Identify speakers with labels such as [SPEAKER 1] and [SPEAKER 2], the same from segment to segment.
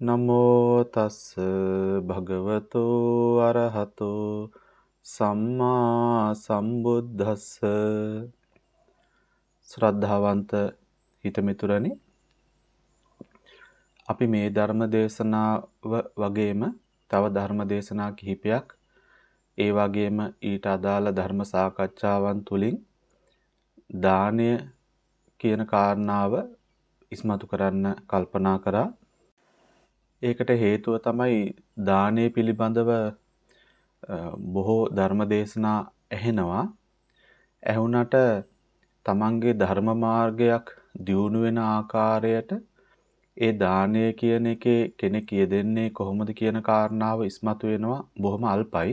[SPEAKER 1] නමෝ තස් භගවතෝ අරහතෝ සම්මා සම්බුද්දස්ස. ශ්‍රද්ධාවන්ත හිතමිතුරනි අපි මේ ධර්ම දේශනාව වගේම තව ධර්ම දේශනා කිහිපයක් ඒ වගේම ඊට අදාළ ධර්ම සාකච්ඡාවන් තුලින් දානය කියන කාරණාව ඉස්මතු කරන්න කල්පනා කරා. ඒකට හේතුව තමයි දානය පිළිබඳව බොහෝ ධර්ම දේශනා ඇහෙනවා. ඇහුණට තමන්ගේ ධර්ම මාර්ගයක් දියුණු වෙන ආකාරයට ඒ දානය කියන එකේ කෙනෙක් යෙදෙන්නේ කොහොමද කියන කාරණාව ඉස්මතු වෙනවා බොහොම අල්පයි.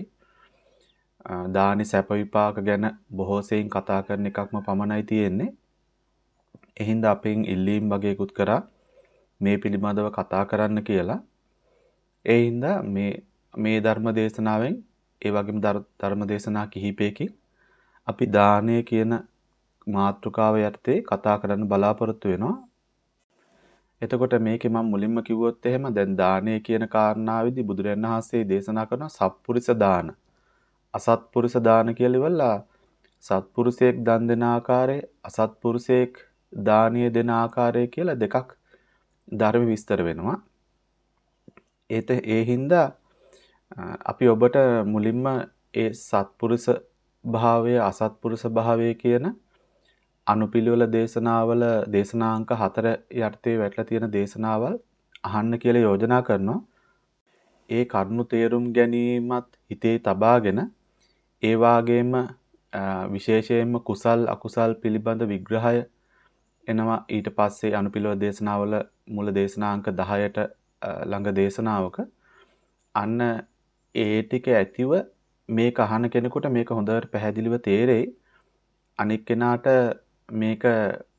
[SPEAKER 1] දානි සැප විපාක ගැන බොහෝ සෙයින් කතා කරන එකක්ම පමණයි තියෙන්නේ. එහින්ද අපෙන් ඉල්ලීම් වගේකුත් කරා මේ පිළිබඳව කතා කරන්න කියලා. ඒ හින්දා මේ මේ ධර්ම දේශනාවෙන් ඒ වගේම ධර්ම දේශනා කිහිපයකින් අපි දානය කියන මාතෘකාව යටතේ කතා කරන්න බලාපොරොත්තු වෙනවා. එතකොට මේකේ මම මුලින්ම කිව්වොත් එහෙම දැන් දානය කියන කාරණාවේදී බුදුරජාණන් වහන්සේ දේශනා කරන සත්පුරුෂ දාන අසත්පුරුෂ දාන කියලා ඉවරලා සත්පුරුෂයෙක් දන් දෙන ආකාරය අසත්පුරුෂයෙක් දානීය දෙන ආකාරය කියලා දෙකක් ධර්ම විස්තර වෙනවා. ඒත ඒ හින්දා අපි ඔබට මුලින්ම ඒ සත්පුරුෂ භාවය අසත්පුරුෂ භාවය කියන අනුපිළිවෙල දේශනාවල දේශනාංක 4 යටතේ වැටලා තියෙන දේශනාවල් අහන්න කියලා යෝජනා කරනවා. ඒ කරුණු තේරුම් ගැනීමත් හිතේ තබාගෙන ඒ වාගේම විශේෂයෙන්ම කුසල් අකුසල් පිළිබඳ විග්‍රහය එනවා ඊට පස්සේ අනුපිළිවෙල දේශනාවල මුල දේශනාංක 10ට ළඟ දේශනාවක අන්න ඒ ටික ඇතිව මේක අහන කෙනෙකුට මේක හොඳට පැහැදිලිව තේරෙයි අනික් කෙනාට මේක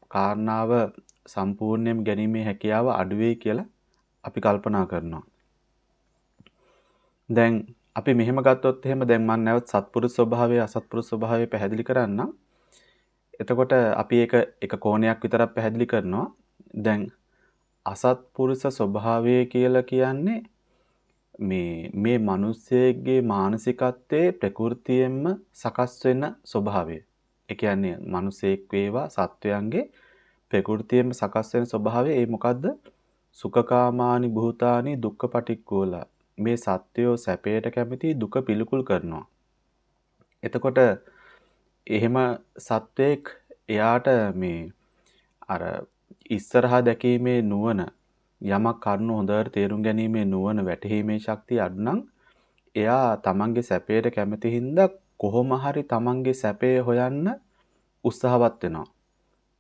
[SPEAKER 1] කාරණාව සම්පූර්ණයෙන් ගැනීමේ හැකියාව අඩු වෙයි කියලා අපි කල්පනා කරනවා. දැන් අපි මෙහෙම ගත්තොත් එහෙම දැන් මම නැවත සත්පුරුෂ ස්වභාවය අසත්පුරුෂ ස්වභාවය පැහැදිලි කරන්නම්. එතකොට අපි ඒක එක කෝණයක් විතරක් පැහැදිලි කරනවා. දැන් අසත්පුරුෂ ස්වභාවය කියලා කියන්නේ මේ මේ මිනිස්සෙගේ මානසිකත්වයේ ප්‍රകൃතියෙන්ම සකස් වෙන ස්වභාවය. ඒ කියන්නේ මිනිසෙක් වේවා සත්වයන්ගේ ප්‍රകൃතියෙන්ම සකස් වෙන ස්වභාවය ඒ මොකද්ද? සුඛකාමානි භූතානි දුක්ඛපටික්කෝලා. මේ සත්වයෝ සැපයට කැමති දුක පිළිකුල් කරනවා. එතකොට එහෙම සත්වයක් එයාට මේ අර ඉස්සරහා දැකීමේ නුවණ යමක් කරුණු හොඳට තේරුම් ගැනීමේ නුවණ වැටහීමේ ශක්තිය අඩු නම් එයා තමන්ගේ සැපයට කැමති හින්දා කොහොම හරි තමන්ගේ සැපේ හොයන්න උත්සාහවත් වෙනවා.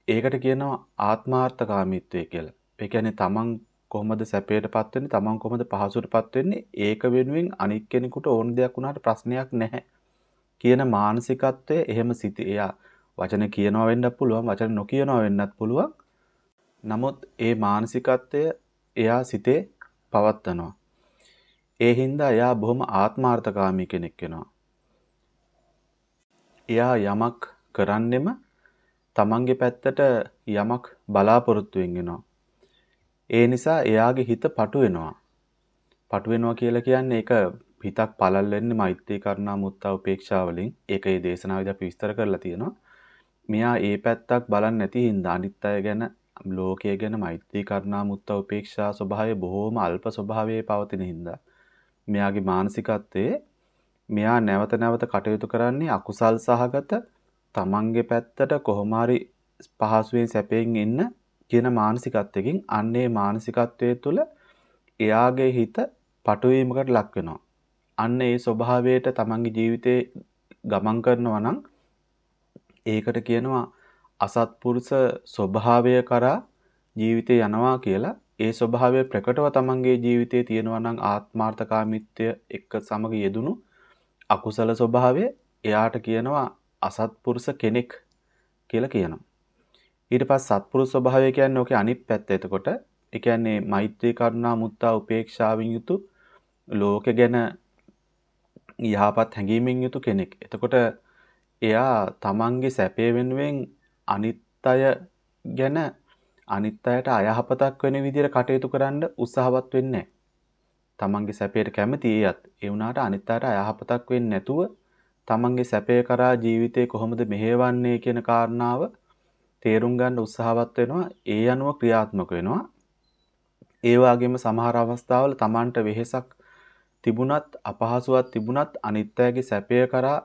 [SPEAKER 1] ඒකට කියනවා ආත්මාර්ථකාමීත්වය කියලා. ඒ කියන්නේ තමන් කොහොමද සැපයටපත් වෙන්නේ තමන් කොහොමද පහසුටපත් වෙන්නේ ඒක වෙනුවෙන් අනික් කෙනෙකුට ඕන දෙයක් වුණාට ප්‍රශ්නයක් නැහැ කියන මානසිකත්වය එහෙම සිටි එයා වචන කියනවා වෙන්නත් පුළුවන් වචන නොකියනවා වෙන්නත් පුළුවන් නමුත් ඒ මානසිකත්වය එයා සිතේ පවත්නවා. ඒ හින්දා එයා බොහොම ආත්මාර්ථකාමී කෙනෙක් වෙනවා. එයා යමක් කරන්නෙම තමන්ගේ පැත්තට යමක් බලාපොරොත්තුවෙන් වෙනවා. ඒ නිසා එයාගේ හිත පටු වෙනවා. පටු වෙනවා කියලා කියන්නේ ඒක හිතක් පළල් වෙන්නේ මෛත්‍රී කරුණා මුත්තා උපේක්ෂා වලින්. ඒක ඒ දේශනාවේදී අපි විස්තර කරලා තියෙනවා. මෙයා ඒ පැත්තක් බලන්නේ නැති හින්දා අනිත් අය ගැන ලෝකය ගැන මෛත්‍රී කරුණා මුත්තා උපේක්ෂා ස්වභාවය බොහෝම අල්ප ස්වභාවයේ පවතින හින්දා මෙයාගේ මානසිකත්වයේ මෙයා නැවත නැවත කටයුතු කරන්නේ අකුසල් සහගත තමන්ගේ පැත්තට කොහොම හරි පහසුවෙන් සැපයෙන් ඉන්න කියන මානසිකත්වයකින් අන්නේ මානසිකත්වයේ තුල එයාගේ හිත පටුවීමකට ලක් වෙනවා. අන්න ඒ ස්වභාවයට තමන්ගේ ජීවිතේ ගමන් කරනවා නම් ඒකට කියනවා අසත්පුරුෂ ස්වභාවය කරා ජීවිතේ යනවා කියලා ඒ ස්වභාවය ප්‍රකටව තමන්ගේ ජීවිතයේ තියෙනවා නම් ආත්මාර්ථකාමීත්වය එක්ක සමග යෙදුණු අකුසල ස්වභාවය එයාට කියනවා අසත්පුරුෂ කෙනෙක් කියලා කියනවා. ඊට පස්සේ සත්පුරුෂ ස්වභාවය කියන්නේ ඔකේ අනිත් පැත්ත. එතකොට ඒ කියන්නේ මෛත්‍රී කරුණා මුත්තා උපේක්ෂාවෙන් යුතු ලෝකෙ ගැන යහපත් හැඟීමෙන් යුතු කෙනෙක්. එතකොට එයා තමන්ගේ සැපේ වෙනුවෙන් අනිත් අය ගැන අනිත් අයට අයහපතක් වෙන විදිහට කටයුතු කරන්න උත්සාහවත් වෙන්නේ තමන්ගේ සැපයට කැමති ඒත් ඒ වුණාට අනිත් අයට අයහපතක් වෙන්නේ නැතුව තමන්ගේ සැපය කරා ජීවිතේ කොහොමද මෙහෙවන්නේ කියන කාරණාව තේරුම් ගන්න උත්සාහවත් වෙනවා. ඒ අනුව ක්‍රියාත්මක වෙනවා. ඒ වගේම සමහර අවස්ථාවල තමන්ට වෙහෙසක් තිබුණත් අපහසුවක් තිබුණත් අනිත්‍යයේ සැපය කරා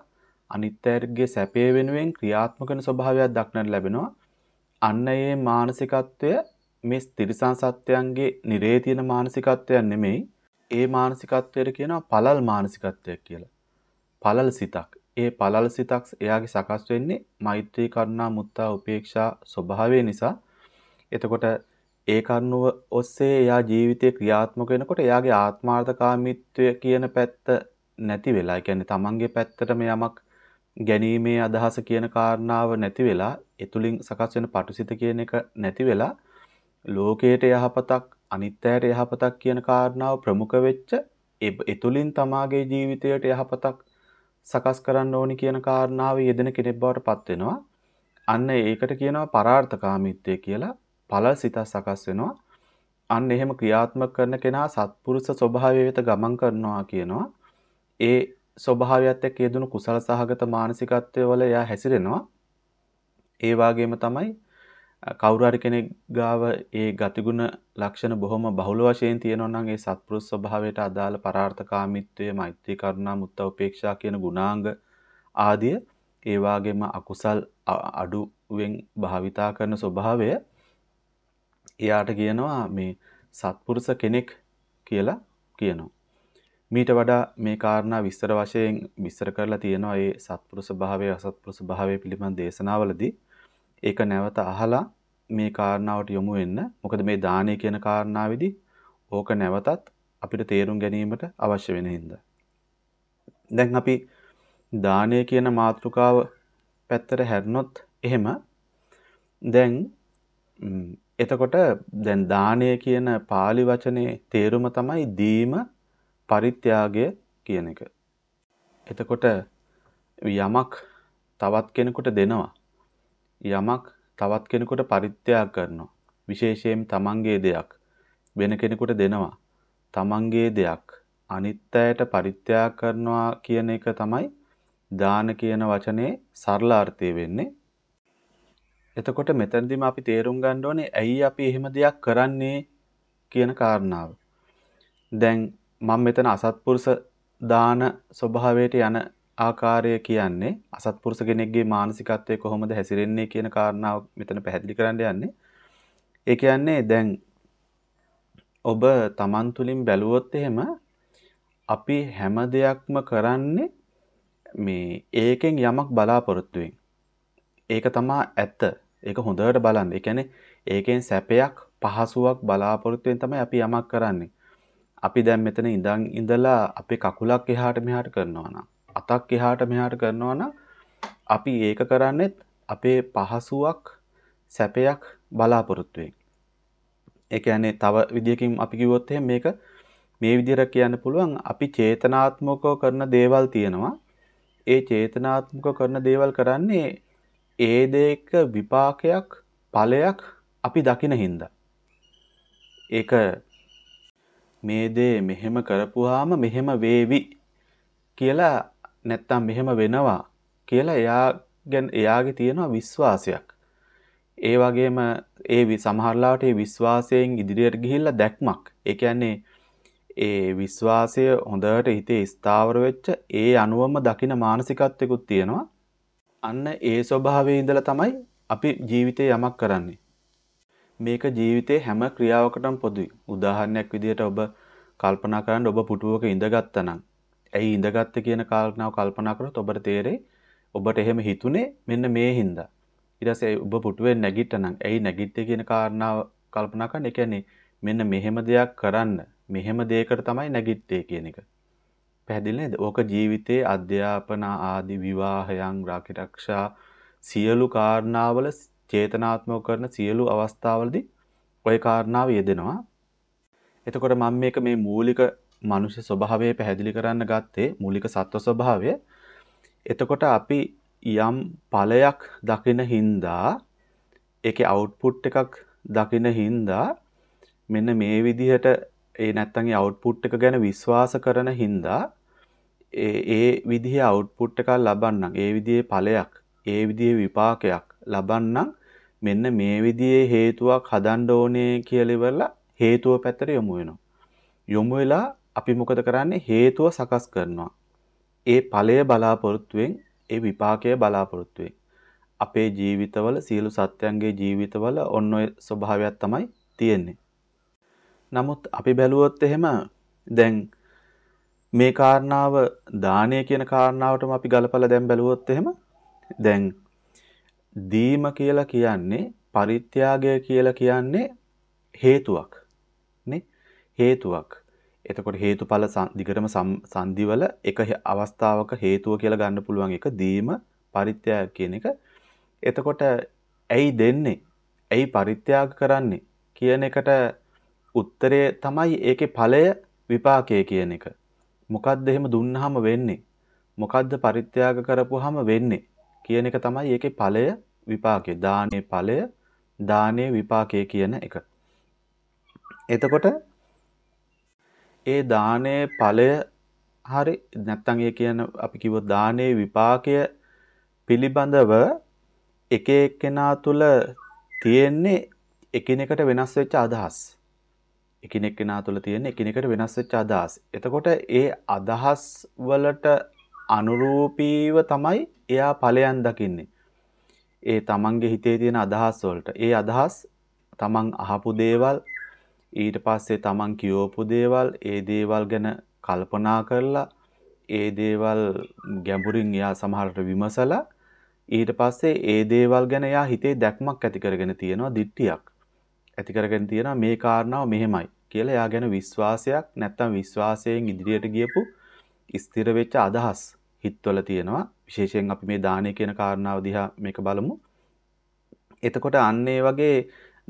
[SPEAKER 1] අනිත්‍යයේ සැපය වෙනුවෙන් ක්‍රියාත්මක වෙන ස්වභාවයක් දක්නට ලැබෙනවා අන්න ඒ මානසිකත්වය මේ තිරිසන් සත්වයන්ගේ නිරේ තියෙන මානසිකත්වයක් නෙමෙයි ඒ මානසිකත්වයට කියනවා පළල් මානසිකත්වයක් කියලා. පළල් සිතක්. ඒ පළල් සිතක් එයාගේ සකස් වෙන්නේ මෛත්‍රී කරුණා මුත්තා උපේක්ෂා ස්වභාවය නිසා. එතකොට ඒ කරුණුව ඔස්සේ එයා ජීවිතේ ක්‍රියාත්මක වෙනකොට එයාගේ ආත්මාර්ථකාමීත්වය කියන පැත්ත නැති වෙලා. ඒ කියන්නේ තමන්ගේ පැත්තටම යමක් ගැනීමේ අදහස කියන කාරණාව නැති වෙලා එතුලින් සකස් වෙන පටුසිත කියන එක නැති වෙලා ලෝකයට යහපතක් අනිත්‍යයට යහපතක් කියන කාරණාව ප්‍රමුඛ වෙච්ච එතුලින් තමාගේ ජීවිතයට යහපතක් සකස් කරන්න ඕනි කියන කාරණාව යෙදෙන කෙනෙක් බවට පත් වෙනවා. අන්න ඒකට කියනවා පරාර්ථකාමීත්වය කියලා. ඵල සිත සකස් වෙනවා. අන්න එහෙම ක්‍රියාත්මක කරන කෙනා සත්පුරුෂ ස්වභාවය වෙත ගමන් කරනවා කියනවා. ඒ ස්වභාවයත් එක්ක යෙදුණු කුසල සහගත මානසිකත්වය වල එයා හැසිරෙනවා. ඒ වගේම තමයි කවුරු හරි කෙනෙක් ගාව ඒ ගතිගුණ ලක්ෂණ බොහොම බහුල වශයෙන් තියෙනවා නම් ඒ සත්පුරුෂ ස්වභාවයට අදාළ පරාර්ථකාමීත්වය, මෛත්‍රී, කරුණා, මුත්තා, උපේක්ෂා කියන ගුණාංග ආදිය ඒ වගේම අකුසල් අඩුවෙන් භාවිතා කරන ස්වභාවය එයාට කියනවා මේ සත්පුරුෂ කෙනෙක් කියලා කියනවා. මීට වඩා මේ කාරණා විස්තර වශයෙන් විස්තර කරලා තියෙනවා ඒ සත්පුරුෂ භාවය අසත්පුරුෂ භාවය පිළිබඳ දේශනාවලදී ඒක නැවත අහලා මේ කාරණාවට යොමු වෙන්න. මොකද මේ දානය කියන කාරණාවේදී ඕක නැවතත් අපිට තේරුම් ගැනීමට අවශ්‍ය වෙන හින්දා. දැන් අපි දානය කියන මාතෘකාව පැත්තට හැරෙනොත් එහෙම දැන් එතකොට දැන් දානය කියන pāli වචනේ තේරුම තමයි දීම පරිත්‍යාගය කියන එක. එතකොට යමක් තවත් කෙනෙකුට දෙනවා යමක් තවත් කෙනෙකුට පරිත්‍යාග කරනවා. විශේෂයෙන් තමන්ගේ දෙයක් වෙන කෙනෙකුට දෙනවා. තමන්ගේ දෙයක් අනිත් අයට පරිත්‍යාග කරනවා කියන එක තමයි දාන කියන වචනේ සරල අර්ථය වෙන්නේ. එතකොට මෙතනදිම අපි තේරුම් ගන්න ඕනේ ඇයි අපි එහෙම දෙයක් කරන්නේ කියන කාරණාව. දැන් මම මෙතන අසත්පුරුෂ දාන ස්වභාවයට යන ආකාරය කියන්නේ අසත්පුරුෂ කෙනෙක්ගේ මානසිකත්වය කොහොමද හැසිරෙන්නේ කියන කාරණාව මෙතන පැහැදිලි කරන්න යන්නේ. ඒ කියන්නේ දැන් ඔබ Taman තුලින් බැලුවොත් එහෙම අපි හැම දෙයක්ම කරන්නේ මේ ඒකෙන් යමක් බලාපොරොත්තු ඒක තමා ඇත්ත. ඒක හොඳට බලන්න. ඒ කියන්නේ ඒකෙන් සැපයක් පහසුවක් බලාපොරොත්තු තමයි අපි යමක් කරන්නේ. අපි දැන් මෙතන ඉඳන් ඉඳලා අපේ කකුලක් එහාට මෙහාට කරනවා නම් අතක් එහාට මෙහාට කරනවා නම් අපි ඒක කරන්නේත් අපේ පහසුවක් සැපයක් බලාපොරොත්තු වෙමින්. ඒ කියන්නේ තව විදියකින් අපි කිව්වොත් එහෙනම් මේක මේ විදිහට කියන්න පුළුවන් අපි චේතනාත්මකව කරන දේවල් තියෙනවා. ඒ චේතනාත්මකව කරන දේවල් කරන්නේ ඒ දෙයක විපාකයක් ඵලයක් අපි දකින හින්දා. ඒක මේ දේ මෙහෙම කරපුවාම මෙහෙම වේවි කියලා නැත්තම් මෙහෙම වෙනවා කියලා එයා ගැන එයාගේ තියෙනවා විශ්වාසයක්. ඒ වගේම ඒ සමහරලාට ඒ විශ්වාසයෙන් ඉදිරියට ගිහිල්ලා දැක්මක්. ඒ කියන්නේ ඒ විශ්වාසය හොඳට හිතේ ස්ථාවර වෙච්ච ඒ අනුවම දකින මානසිකත්වයකුත් තියෙනවා. අන්න ඒ ස්වභාවයේ ඉඳලා තමයි අපි ජීවිතේ යමක් කරන්නේ. මේක ජීවිතේ හැම ක්‍රියාවකටම පොදුයි. උදාහරණයක් විදිහට ඔබ කල්පනා කරන්න ඔබ පුටුවක ඉඳගත්තා නම් ඇයි ඉඳගත්තේ කියන කාරණාව කල්පනා කරොත් ඔබට තේරෙයි ඔබට එහෙම හිතුනේ මෙන්න මේ හින්දා. ඊට පස්සේ ඔබ පුටුවෙන් නැගිට්ටනම් ඇයි නැගිට්ටේ කියන කාරණාව කල්පනා කරන්න. ඒ කියන්නේ මෙන්න මෙහෙම දෙයක් කරන්න මෙහෙම දෙයකට තමයි නැගිට්ටේ කියන එක. පැහැදිලි නේද? ඕක ජීවිතයේ අධ්‍යාපන ආදි විවාහයන් රාකිරක්ෂා සියලු කාරණාවල චේතනාත්මක කරන සියලු අවස්ථාවලදී ওই කාරණාව යෙදෙනවා. එතකොට මම මේක මේ මූලික මනුෂ්‍ය ස්වභාවය පැහැදිලි කරන්න ගත්තේ මූලික සත්ව ස්වභාවය. එතකොට අපි යම් ඵලයක් දකින හින්දා ඒකේ අවුට්පුට් එකක් දකින හින්දා මෙන්න මේ විදිහට ඒ නැත්තම් ඒ අවුට්පුට් එක ගැන විශ්වාස කරන හින්දා ඒ ඒ විදිහේ අවුට්පුට් එකක් ලබන්නම් ඒ විදිහේ ඵලයක් ඒ විදිහේ විපාකයක් ලබන්නම් මෙන්න මේ විදිහේ හේතුවක් හදන්න ඕනේ කියලා ඉවරලා හේතුව පැත්තට යොමු වෙනවා. යොමු වෙලා අපි මොකද කරන්නේ හේතුව සකස් කරනවා. ඒ ඵලය බලාපොරොත්තුෙන් ඒ විපාකය බලාපොරොත්තුෙන් අපේ ජීවිතවල සියලු සත්‍යයන්ගේ ජීවිතවල ඔන්න ඔය ස්වභාවයක් තමයි තියෙන්නේ. නමුත් අපි බැලුවොත් එහෙම දැන් මේ කාරණාව දානය කියන කාරණාවටම අපි ගලපලා දැන් බැලුවොත් එහෙම දැන් දීම කියලා කියන්නේ පරිත්‍යාගය කියලා කියන්නේ හේතුවක් නේ හේතුවක් එතකොට හේතුඵල දිගටම සංදිවල එක අවස්ථාවක හේතුව කියලා ගන්න පුළුවන් එක දීම පරිත්‍යාග කියන එක එතකොට ඇයි දෙන්නේ ඇයි පරිත්‍යාග කරන්නේ කියන එකට උත්තරය තමයි ඒකේ ඵලය විපාකය කියන එක. මොකද්ද එහෙම දුන්නාම වෙන්නේ? මොකද්ද පරිත්‍යාග කරපුවාම වෙන්නේ? කියන එක තමයි ඒකේ ඵලය විපාකය. දානේ ඵලය දානේ විපාකය කියන එක. එතකොට ඒ දානේ ඵලය හරි නැත්තම් ඒ කියන අපි කිව්වොත් දානේ විපාකය පිළිබඳව එක එක්කෙනා තුල තියෙන්නේ එකිනෙකට වෙනස් වෙච්ච අදහස්. එකිනෙක කෙනා තුළ තියෙන එකිනෙකට වෙනස් වෙච්ච අදහස්. එතකොට ඒ අදහස් වලට අනුරූපීව තමයි එයා ඵලයන් දකින්නේ. ඒ තමන්ගේ හිතේ තියෙන අදහස් වලට. ඒ අදහස් තමන් අහපු දේවල් ඊට පස්සේ තමන් කියවපු දේවල් ඒ දේවල් ගැන කල්පනා කරලා ඒ දේවල් ගැඹුරින් එයා සමහරට විමසලා ඊට පස්සේ ඒ දේවල් ගැන එයා හිතේ දැක්මක් ඇති කරගෙන තියෙනවා දිට්ටියක්. ඇති කරගෙන තියෙනවා මේ කාරණාව මෙහෙමයි කියලා එයා ගැන විශ්වාසයක් නැත්තම් විශ්වාසයෙන් ඉදිරියට ගියපු ස්ථිර වෙච්ච අදහස් හිතවල තියෙනවා විශේෂයෙන් අපි මේ දානය කියන කාරණාව දිහා මේක බලමු එතකොට අන්න ඒ වගේ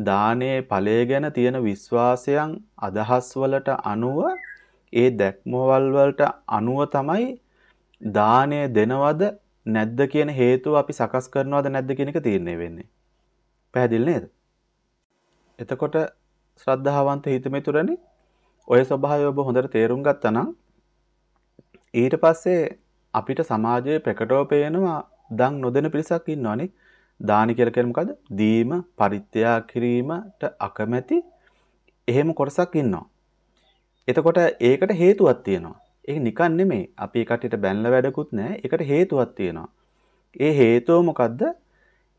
[SPEAKER 1] දානයේ ඵලය ගැන තියෙන විශ්වාසයන් අදහස් වලට අනුව ඒ දැක්මවල් වලට අනුව තමයි දානය දෙනවද නැද්ද කියන හේතුව අපි සකස් කරනවද නැද්ද කියන එක තීරණය වෙන්නේ. පැහැදිලි නේද? එතකොට ශ්‍රද්ධාවන්ත හිතමිතුරනි ඔය ස්වභාවය ඔබ හොඳට තේරුම් ගත්තා නම් ඊට පස්සේ අපිට සමාජයේ ප්‍රකටව පේනවා දන් නොදෙන පිරිසක් ඉන්නවනේ. දානි කියලා කියන්නේ මොකද්ද? දීම, පරිත්‍යාග කිරීමට අකමැති එහෙම කොටසක් ඉන්නවා. එතකොට ඒකට හේතුවක් තියෙනවා. ඒක නිකන් නෙමෙයි. අපි කටියට බැනලා වැඩකුත් නැහැ. ඒකට හේතුවක් තියෙනවා. ඒ හේතුව මොකද්ද?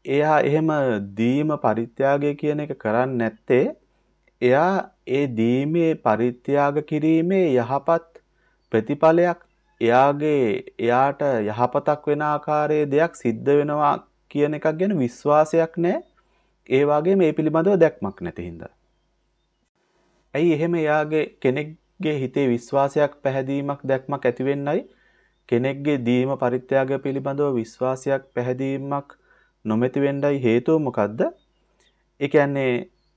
[SPEAKER 1] එයා එහෙම දීම පරිත්‍යාගය කියන එක කරන්නේ නැත්තේ එයා ඒ දීමේ පරිත්‍යාග කිරීමේ යහපත් ප්‍රතිඵලයක් එයාගේ එයාට යහපතක් වෙන ආකාරයේ දෙයක් සිද්ධ වෙනවා කියන එකක් ගැන විශ්වාසයක් නැහැ. ඒ වගේ මේ පිළිබඳව දැක්මක් නැති හින්දා. ඇයි එහෙම එයාගේ කෙනෙක්ගේ හිතේ විශ්වාසයක් පැහැදීමක් දැක්මක් ඇති වෙන්නයි කෙනෙක්ගේ දීම පරිත්‍යාග පිළිබඳව විශ්වාසයක් පැහැදීමක් නොමැති වෙන්නයි හේතුව මොකද්ද? ඒ කියන්නේ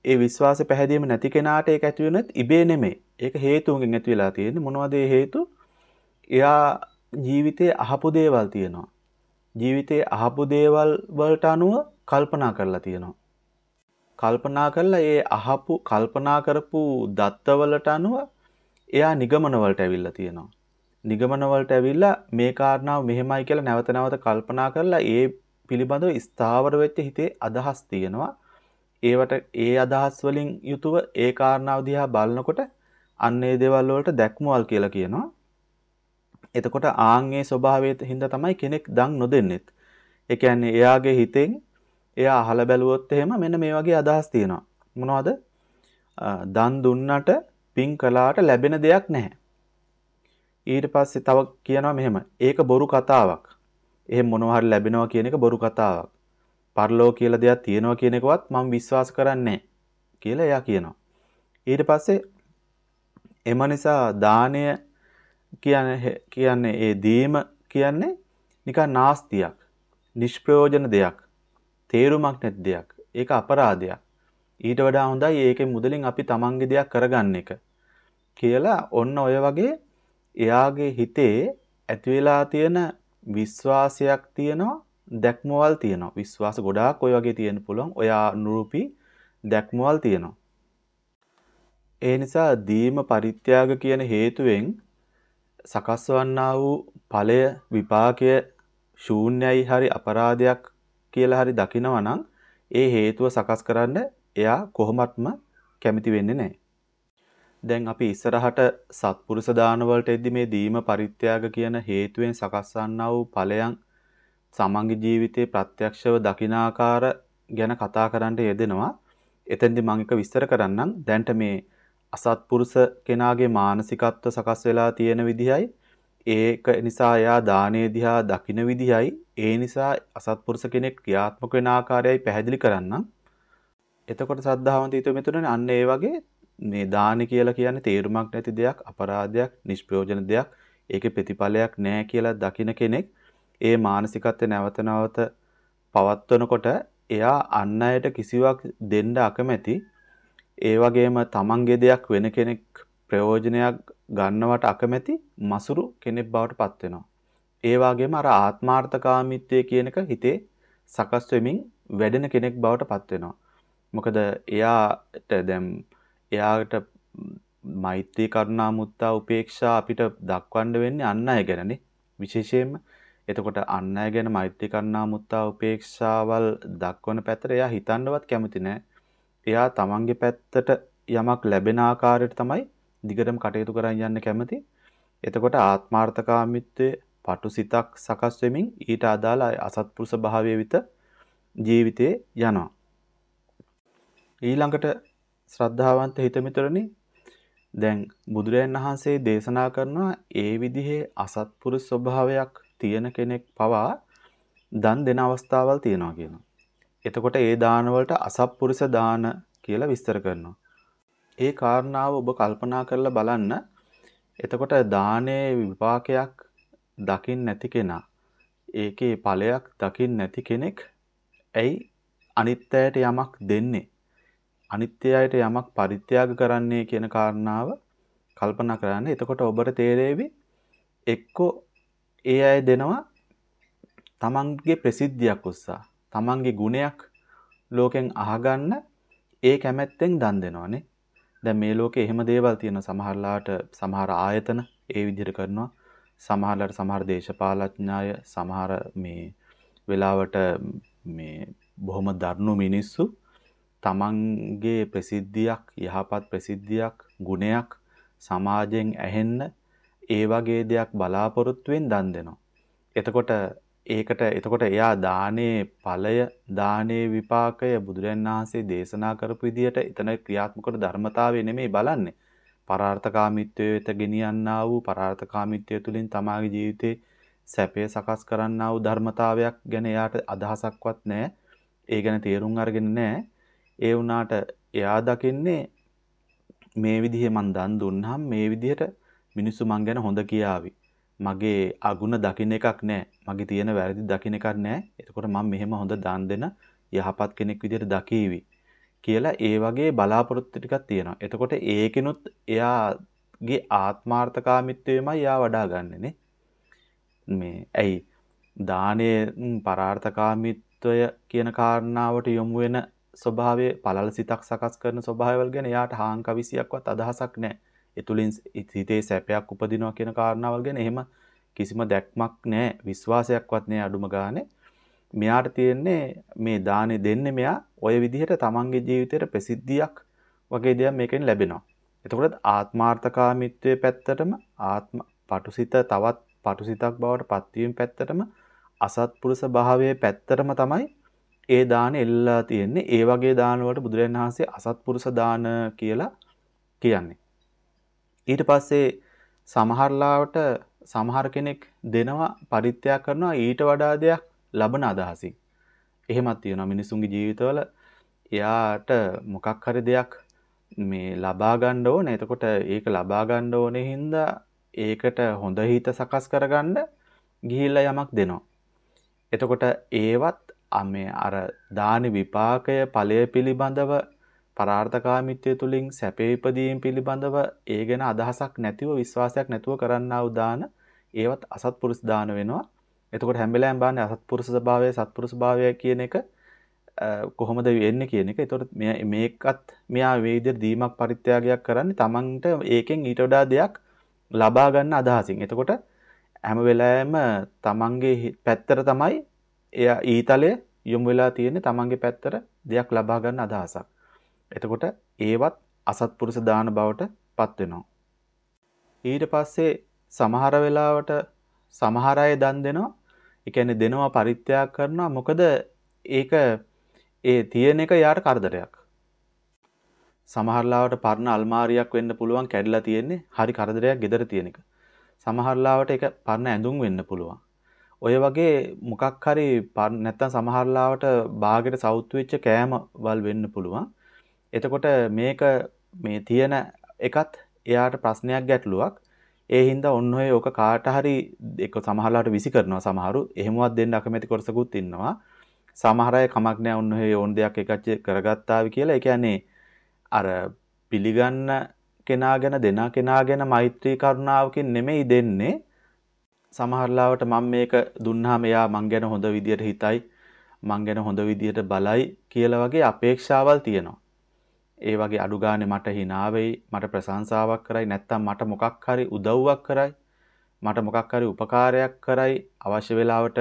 [SPEAKER 1] ඒ විශ්වාස පැහැදීම නැති කෙනාට ඒක ඇති වෙනත් ඉබේ නෙමෙයි. ඒක හේතුන්ගෙන් ඇති වෙලා තියෙන්නේ. මොනවද ඒ හේතු? එයා ජීවිතේ අහපු දේවල් තියෙනවා. ජීවිතේ අහපු දේවල් වලට අනුව කල්පනා කරලා තියෙනවා. කල්පනා කරලා ඒ අහපු කල්පනා කරපු දත්තවලට අනුව එයා නිගමන වලට ඇවිල්ලා තියෙනවා. නිගමන වලට ඇවිල්ලා මේ කාරණාව මෙහෙමයි කියලා නැවත නැවත කල්පනා කරලා ඒ පිළිබඳව ස්ථාවර වෙච්ච හිතේ අදහස් තියෙනවා. ඒවට ඒ අදහස් වලින් යුතුව ඒ කාරණාව දිහා බලනකොට අන්න ඒ දේවල් වලට දැක්මවල් කියලා කියනවා. එතකොට ආන්ගේ ස්වභාවයේ හින්දා තමයි කෙනෙක් දන් නොදෙන්නෙත්. ඒ කියන්නේ එයාගේ හිතෙන් එයා අහලා බැලුවොත් එහෙම මෙන්න මේ වගේ අදහස් තියෙනවා. මොනවද? දන් දුන්නට පින් කළාට ලැබෙන දෙයක් නැහැ. ඊට පස්සේ තව කියනවා මෙහෙම. ඒක බොරු කතාවක්. එහෙම මොනවා හරි ලැබෙනවා කියන එක බොරු කතාවක්. පරලෝ කියලා දෙයක් තියෙනවා කියන එකවත් මම විශ්වාස කරන්නේ කියලා එයා කියනවා. ඊට පස්සේ එම නිසා දාණය කියන්නේ කියන්නේ ඒ දීම කියන්නේ නිකන් නාස්තියක්, නිෂ්ප්‍රයෝජන දෙයක්, තේරුමක් නැති දෙයක්. ඒක අපරාධයක්. ඊට වඩා හොඳයි ඒකේ මුදලින් අපි තමන්ගේ දෙයක් කරගන්න එක. කියලා ඔන්න ඔය වගේ එයාගේ හිතේ ඇති වෙලා තියෙන විශ්වාසයක් තියෙනවා දැක්මවල් තියෙනවා. විශ්වාස ගොඩාක් ওই වගේ තියෙන්න පුළුවන්. ඔය අනුරූපී දැක්මවල් තියෙනවා. ඒ නිසා දීම පරිත්‍යාග කියන හේතුවෙන් සකස් වන්නා වූ ඵලය විපාකය ශූන්‍යයි හරි අපරාධයක් කියලා හරි දකිනවා නම් ඒ හේතුව සකස් කරන්න එයා කොහොමත්ම කැමති වෙන්නේ නැහැ. දැන් අපි ඉස්සරහට සත්පුරුෂ දාන වලට එද්දි මේ දීම පරිත්‍යාග කියන හේතුවෙන් සකස් වන්නා වූ ඵලයන් සමන්ගේ ජීවිතේ ප්‍රත්‍යක්ෂව දකිනාකාර ගැන කතා කරන්න යෙදෙනවා. එතෙන්දි මම එක විස්තර කරන්නම්. දැන්ට මේ අසත්පුරුෂ කෙනාගේ මානසිකත්ව සකස් වෙලා තියෙන විදිහයි. ඒක නිසා එයා දානේ දිහා දකින විදිහයි. ඒ නිසා අසත්පුරුෂ කෙනෙක් ක්‍රියාත්මක වෙන ආකාරයයි පැහැදිලි කරන්නම්. එතකොට සද්ධාවන්ත හිතුව මෙතුණනේ අන්න ඒ වගේ මේ දානි කියලා කියන්නේ තේරුමක් නැති දෙයක්, අපරාධයක්, නිෂ්ප්‍රයෝජන දෙයක්, ඒකේ ප්‍රතිඵලයක් නැහැ කියලා දකින කෙනෙක් ඒ මානසිකත්වය නැවත නැවත පවත්වනකොට එයා අන් අයට කිසිවක් දෙන්න අකමැති ඒ වගේම තමන්ගේ දෙයක් වෙන කෙනෙක් ප්‍රයෝජනයක් ගන්නවට අකමැති මසුරු කෙනෙක් බවට පත් වෙනවා. ඒ වගේම අර ආත්මාර්ථකාමීත්වය කියන එක හිතේ සකස් වෙමින් වැඩෙන කෙනෙක් බවට පත් වෙනවා. මොකද එයාට දැන් එයාට මෛත්‍රී කරුණා මුත්තා උපේක්ෂා අපිට දක්වන්න වෙන්නේ අන් අය ගැනනේ. විශේෂයෙන්ම එතකොට අන් අය ගැන මෛත්‍රී කරුණා මුත්තා උපේක්ෂාවල් දක්වන පැත්තට එයා හිතන්නවත් කැමති නෑ. එයා තමන්ගේ පැත්තට යමක් ලැබෙන ආකාරයට තමයි දිගටම කටයුතු කරන් යන්න කැමති. එතකොට ආත්මාර්ථකාමීත්වයේ පටුසිතක් සකස් වෙමින් ඊට අදාළ අසත්පුරුෂ භාවයේ විත ජීවිතේ යනවා. ඊළඟට ශ්‍රද්ධාවන්ත හිතමිතුරනි දැන් බුදුරයන් වහන්සේ දේශනා කරනවා ඒ විදිහේ අසත්පුරුෂ ස්වභාවයක් තියෙන කෙනෙක් පවා දන් දෙන අවස්ථාවල් තියෙනවා කියනවා. එතකොට ඒ දාන වලට අසත්පුරුෂ දාන කියලා විස්තර කරනවා. ඒ කාරණාව ඔබ කල්පනා කරලා බලන්න. එතකොට දානයේ විපාකයක් දකින්න නැති කෙනා ඒකේ ඵලයක් දකින්න නැති කෙනෙක් ඇයි අනිත්‍යයට යමක් දෙන්නේ? අනිත්‍යයට යමක් පරිත්‍යාග කරන්නේ කියන කාරණාව කල්පනා කරන්න. එතකොට ඔබට තේරෙවි එක්කෝ ඒ අය දෙනවා තමන්ගේ ප්‍රසිද්ධියක් උස්සා. තමන්ගේ ගුණයක් ලෝකෙන් අහගන්න ඒ කැමැත්තෙන් දන් දෙනවානේ. දැන් මේ ලෝකේ එහෙම දේවල් තියෙන සමහරලාට සමහර ආයතන ඒ විදිහට කරනවා. සමහරලාට සමහර දේශපාලඥාය සමහර මේ වෙලාවට මේ බොහොම දරුණු මිනිස්සු තමන්ගේ ප්‍රසිද්ධියක් යහපත් ප්‍රසිද්ධියක් ගුණයක් සමාජයෙන් ඇහෙන්න ඒ වගේ දෙයක් බලාපොරොත්තුෙන් දන් දෙනවා. එතකොට ඒකට එතකොට එයා දානේ ඵලය දානේ විපාකය බුදුරන් වහන්සේ දේශනා කරපු විදිහට එතන ක්‍රියාත්මක කරන ධර්මතාවය නෙමෙයි බලන්නේ. පරාර්ථකාමීත්වයේ වෙත ගෙනියන්නා වූ පරාර්ථකාමීත්වය තුළින් තමාගේ ජීවිතේ සැපය සකස් කරන්නා වූ ධර්මතාවයක් ගැන එයාට අදහසක්වත් නැහැ. ඒ ගැන තේරුම් අරගෙන නැහැ. ඒ වුණාට එයා දකින්නේ මේ විදිහේ මං දන් දුන්නාම මේ විදිහට මිනිස්සු මං ගැන හොඳ කියාවි. මගේ අගුණ දකින්න එකක් නැහැ. මගේ තියෙන වැරදි දකින්න එකක් නැහැ. එතකොට මම මෙහෙම හොඳ දාන් දෙන යහපත් කෙනෙක් විදිහට දකීවි කියලා ඒ වගේ බලාපොරොත්තු ටිකක් තියෙනවා. එතකොට ඒකිනුත් එයාගේ ආත්මාර්ථකාමීත්වයමයි එයා වඩා ගන්නෙනේ. මේ ඇයි දානයේ පරාර්ථකාමීත්වය කියන කාරණාවට යොමු වෙන ස්වභාවයේ පළල සිතක් සකස් කරන ස්වභාවයවල ගැන එයාට හාංකවිසියක්වත් අදහසක් නැහැ. ඒ තුලින් හිතේ සැපයක් උපදිනවා කියන කාරණාවල් ගැන එහෙම කිසිම දැක්මක් නැහැ විශ්වාසයක්වත් නැහැ අඩුම ගානේ. මෙයාට තියෙන්නේ මේ දානේ දෙන්නේ මෙයා ওই විදිහට තමන්ගේ ජීවිතේට ප්‍රසිද්ධියක් වගේ දෙයක් මේකෙන් ලැබෙනවා. එතකොට ආත්මාර්ථකාමීත්වයේ පැත්තටම ආත්ම පටුසිත තවත් පටුසිතක් බවට පත්වීම පැත්තටම අසත්පුරුෂ භාවයේ පැත්තටම තමයි ඒ දාන එල්ලලා තියෙන්නේ. ඒ වගේ දාන වලට බුදුරජාණන් වහන්සේ අසත්පුරුෂ දාන කියලා කියන්නේ. ඊට පස්සේ සමහරලාවට සමහර කෙනෙක් දෙනවා පරිත්‍යාග කරනවා ඊට වඩා දෙයක් ලබන අදහසින්. එහෙමත් තියෙනවා මිනිසුන්ගේ ජීවිතවල එයාට මොකක් හරි දෙයක් මේ ලබා ගන්න ඕනේ. එතකොට ඒක ලබා ගන්න ඕනේ හින්දා ඒකට හොඳ හිත සකස් කරගන්න ගිහිල්ලා යමක් දෙනවා. එතකොට ඒවත් මේ අර දානි විපාකය ඵලය පිළිබඳව පරාර්ථකාමීත්වය තුලින් සැපේ ඉපදීම පිළිබඳව ඒ ගැන අදහසක් නැතිව විශ්වාසයක් නැතුව කරන්නා වූ දාන ඒවත් අසත්පුරුෂ දාන වෙනවා. එතකොට හැම වෙලාවෙම බලන්නේ අසත්පුරුෂ ස්වභාවය සත්පුරුෂ ස්වභාවය කියන එක කොහොමද වෙන්නේ කියන එක. ඒතකොට මේකත් මෙයා මේ විදිහට දීමක් පරිත්‍යාගයක් කරන්නේ Tamanට ඒකෙන් ඊට වඩා දෙයක් ලබා ගන්න අදහසින්. එතකොට හැම වෙලාවෙම Tamanගේ පැත්තට තමයි එයා ඊතලය යොමු වෙලා තියෙන්නේ Tamanගේ පැත්තට දෙයක් ලබා ගන්න අදහසක්. එතකොට ඒවත් අසත්පුරුෂ දාන බවට පත් වෙනවා. ඊට පස්සේ සමහර වෙලාවට සමහර අය දන් දෙනවා. ඒ කියන්නේ දෙනවා පරිත්‍යාග කරනවා. මොකද ඒක ඒ තියෙන එක යාට කරදරයක්. සමහරලාවට පරණ අල්මාරියක් වෙන්න පුළුවන් කැඩලා තියෙන්නේ හරි කරදරයක් gedara තියෙන එක. සමහරලාවට ඒක පරණ ඇඳුම් වෙන්න පුළුවන්. ඔය වගේ මොකක් හරි නැත්තම් සමහරලාවට බාගෙට සවුත් වෙච්ච කෑම වල් වෙන්න පුළුවන්. එතකොට මේක මේ තියෙන එකත් එයාට ප්‍රශ්නයක් ගැටලුවක්. ඒ හින්දා ඔන්න ඔය ඕක කාට හරි එක සමහරලාට විසි කරනවා සමහරු. එහෙමවත් දෙන්න අකමැති කොටසකුත් ඉන්නවා. සමහර අය කමක් නැහැ ඔන්න ඔය ඕන දෙයක් එකච්ච කරගත්තාවි කියලා. ඒ කියන්නේ අර පිළිගන්න කෙනා ගැන දෙන කෙනා ගැන මෛත්‍රී කරුණාවකින් නෙමෙයි දෙන්නේ. සමහරලාවට මම මේක දුන්නාම එයා මං ගැන හොඳ විදියට හිතයි මං ගැන හොඳ විදියට බලයි කියලා වගේ අපේක්ෂාවල් තියෙනවා. ඒ වගේ අඩු ගානේ මට hina මට ප්‍රශංසාවක් කරයි නැත්තම් මට මොකක් හරි උදව්වක් කරයි මට මොකක් හරි උපකාරයක් කරයි අවශ්‍ය වෙලාවට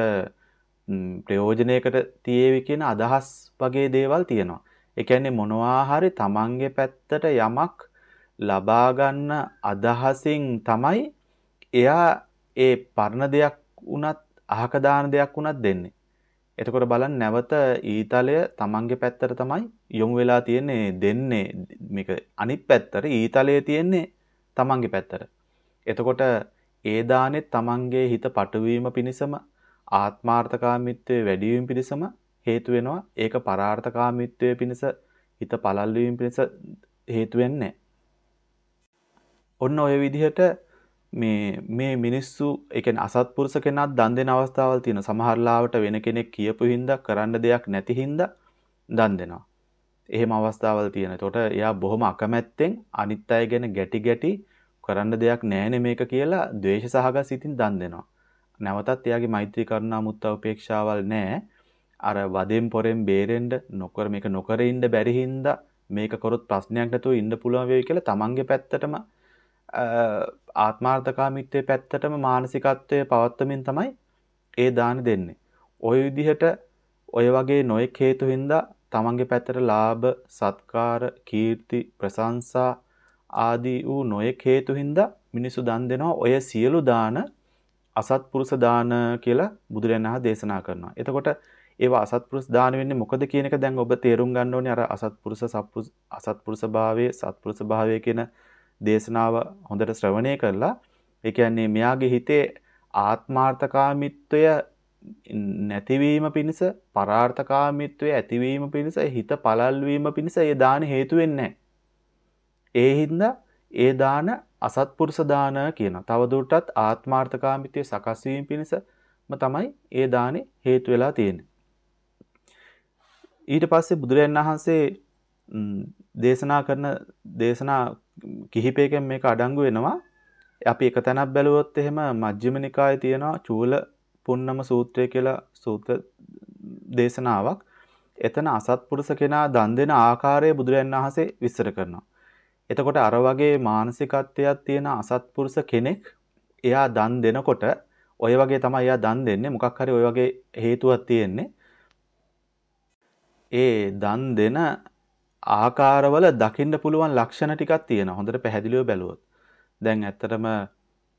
[SPEAKER 1] ප්‍රයෝජනයකට තියේවි කියන අදහස් වගේ දේවල් තියෙනවා. ඒ කියන්නේ මොනවා හරි තමන්ගේ පැත්තට යමක් ලබා ගන්න අදහසින් තමයි එයා ඒ පරණ දෙයක් වුණත් අහක දාන දෙයක් වුණත් දෙන්නේ. එතකොට බලන්න නැවත ඊතලය තමන්ගේ පැත්තට තමයි යොමු වෙලා තියෙන්නේ දෙන්නේ මේක අනිත් පැත්තට ඊතලය තියෙන්නේ තමන්ගේ පැත්තට. එතකොට ඒ දානෙත් තමන්ගේ හිත පටවීම පිණිසම ආත්මාර්ථකාමීත්වයේ වැඩි වීම පිණිසම හේතු වෙනවා. ඒක පරාර්ථකාමීත්වයේ පිණිස හිත පළල් වීම පිණිස හේතු වෙන්නේ ඔන්න ඔය විදිහට මේ මේ මිනිස්සු ඒ කියන්නේ අසත්පුරුෂ කෙනාත් දන් දෙන අවස්ථාවල් තියෙන සමහරලාවට වෙන කෙනෙක් කියපු හින්දා කරන්න දෙයක් නැති හින්දා දන් දෙනවා. එහෙම අවස්ථාවල් තියෙන. එතකොට එයා බොහොම අකමැත්තෙන් අනිත් අය ගැන ගැටි ගැටි කරන්න දෙයක් නැහැනේ මේක කියලා ද්වේෂ සහගත සිතින් දන් දෙනවා. නැවතත් එයාගේ මෛත්‍රී කරුණා මුත්තා උපේක්ෂාවල් නැහැ. අර වදෙන් පොරෙන් බේරෙන්න නොකර මේක නොකර ඉන්න බැරි හින්දා මේක කරොත් ප්‍රශ්නයක් නැතුව ඉන්න පුළුවන් වෙයි කියලා තමන්ගේ පැත්තටම ආත්මාර්ථකාමීත්වයේ පැත්තටම මානසිකත්වයේ පවත්වමින් තමයි ඒ දාන දෙන්නේ. ওই විදිහට ඔය වගේ නොයෙක් හේතු හින්දා තමන්ගේ පැත්තට ලාභ, සත්කාර, කීර්ති, ප්‍රශංසා ආදී වූ නොයෙක් හේතු හින්දා මිනිසු දන් දෙනවා. ඔය සියලු දාන අසත්පුරුෂ දාන කියලා බුදුරජාණන් වහන්සේ දේශනා කරනවා. එතකොට ඒවා අසත්පුරුෂ දාන වෙන්නේ මොකද කියන එක දැන් ඔබ තේරුම් ගන්න ඕනේ අර අසත්පුරුෂ සත්පුරුෂ අසත්පුරුෂ භාවයේ සත්පුරුෂ භාවයේ කියන දේශනාව හොඳට ශ්‍රවණය කරලා ඒ කියන්නේ මෙයාගේ හිතේ ආත්මාර්ථකාමීත්වය නැතිවීම පිණිස පරාර්ථකාමීත්වය ඇතිවීම පිණිස හිත පළල් වීම පිණිස ඒ දාන හේතු වෙන්නේ ඒ හින්දා ඒ දාන අසත්පුරුෂ දාන කියනවා. තවදුරටත් ආත්මාර්ථකාමීත්වය සකස් වීම පිණිසම තමයි ඒ දානේ හේතු වෙලා තියෙන්නේ. ඊට පස්සේ බුදුරජාණන් වහන්සේ දේශනා කරන දේශනා කිහිපයකින් මේක අඩංගු වෙනවා. අපි එක තැනක් බැලුවොත් එහෙම මජ්ක්‍ධිම නිකායේ තියෙනවා චූල පුන්නම සූත්‍රය කියලා සූත්‍ර දේශනාවක්. එතන අසත්පුරුෂ කෙනා දන් දෙන ආකාරය බුදුරජාණන් වහන්සේ විස්තර කරනවා. එතකොට අර වගේ මානසිකත්වයක් තියෙන අසත්පුරුෂ කෙනෙක් එයා දන් දෙනකොට ඔය වගේ තමයි එයා දන් දෙන්නේ මොකක් හරි ඔය වගේ හේතුවක් තියෙන්නේ. ඒ දන් දෙන ආකාරවල දකින්න පුළුවන් ලක්ෂණ ටිකක් තියෙනවා. හොඳට පැහැදිලිව බැලුවොත්. දැන් ඇත්තටම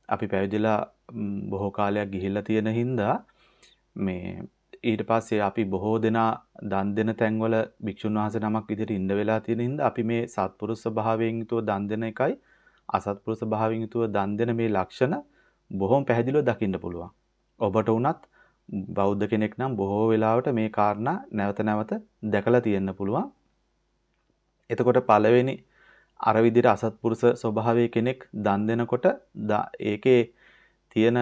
[SPEAKER 1] අපි පැවිදිලා බොහෝ කාලයක් ගිහිල්ලා තියෙන හින්දා මේ ඊට පස්සේ අපි බොහෝ දෙනා දන් දෙන තැන්වල භික්ෂුන් වහන්සේ නමක් විදිහට ඉන්න වෙලා තියෙන හින්දා අපි මේ සත්පුරුෂ භාවයෙන් යුතුව දන් දෙන එකයි අසත්පුරුෂ භාවයෙන් යුතුව දන් දෙන මේ ලක්ෂණ බොහොම පැහැදිලිව දකින්න පුළුවන්. ඔබට උනත් බෞද්ධ කෙනෙක් නම් බොහෝ වෙලාවට මේ කාරණා නැවත නැවත දැකලා තියෙන්න පුළුවන්. එතකොට පළවෙනි අර විදිහට අසත්පුරුෂ ස්වභාවයේ කෙනෙක් දන් දෙනකොට ඒකේ තියෙන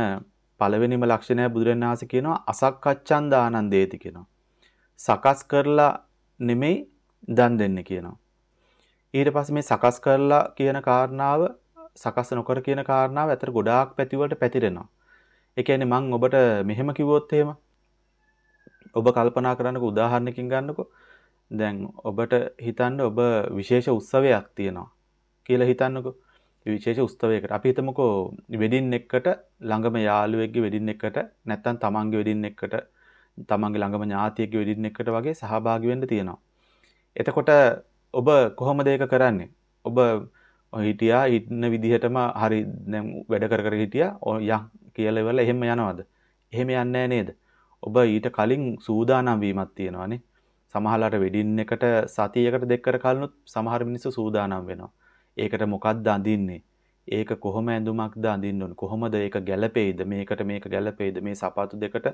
[SPEAKER 1] පළවෙනිම ලක්ෂණය බුදුරජාණන් වහන්සේ කියනවා අසක්කච්ඡන් දානන්දේති කියනවා. සකස් කරලා නෙමෙයි දන් දෙන්නේ කියනවා. ඊට පස්සේ මේ සකස් කරලා කියන කාරණාව සකස් නොකර කියන කාරණාව ඇතර ගොඩාක් පැතිවලට පැතිරෙනවා. ඒ කියන්නේ මම ඔබට මෙහෙම කිව්වොත් එහෙම ඔබ කල්පනා කරන්නකෝ උදාහරණකින් ගන්නකෝ දැන් ඔබට හිතන්න ඔබ විශේෂ උත්සවයක් තියෙනවා කියලා හිතන්නකෝ. විශේෂ උත්සවයකට. අපි හිතමුකෝ වෙඩින් එකකට ළඟම යාළුවෙක්ගේ වෙඩින් එකකට නැත්නම් තමන්ගේ වෙඩින් එකකට තමන්ගේ ළඟම ඥාතියෙක්ගේ වෙඩින් එකකට වගේ සහභාගී වෙන්න තියෙනවා. එතකොට ඔබ කොහොමද ඒක කරන්නේ? ඔබ හිටියා ඉන්න විදිහටම හරි දැන් වැඩ කර කර හිටියා යන් කියලා ඉවරලා එහෙම යනවද? එහෙම යන්නේ නේද? ඔබ ඊට කලින් සූදානම් වීමක් තියෙනවානේ. සමහරලාට වෙඩින් එකට සතියකට දෙකකට කලිනුත් සමහර මිනිස්සු සූදානම් වෙනවා. ඒකට මොකක්ද අඳින්නේ? ඒක කොහොම ඇඳුමක්ද අඳින්න ඕන? කොහොමද ඒක ගැළපෙයිද? මේකට මේක ගැළපෙයිද? මේ සපත්තු දෙකට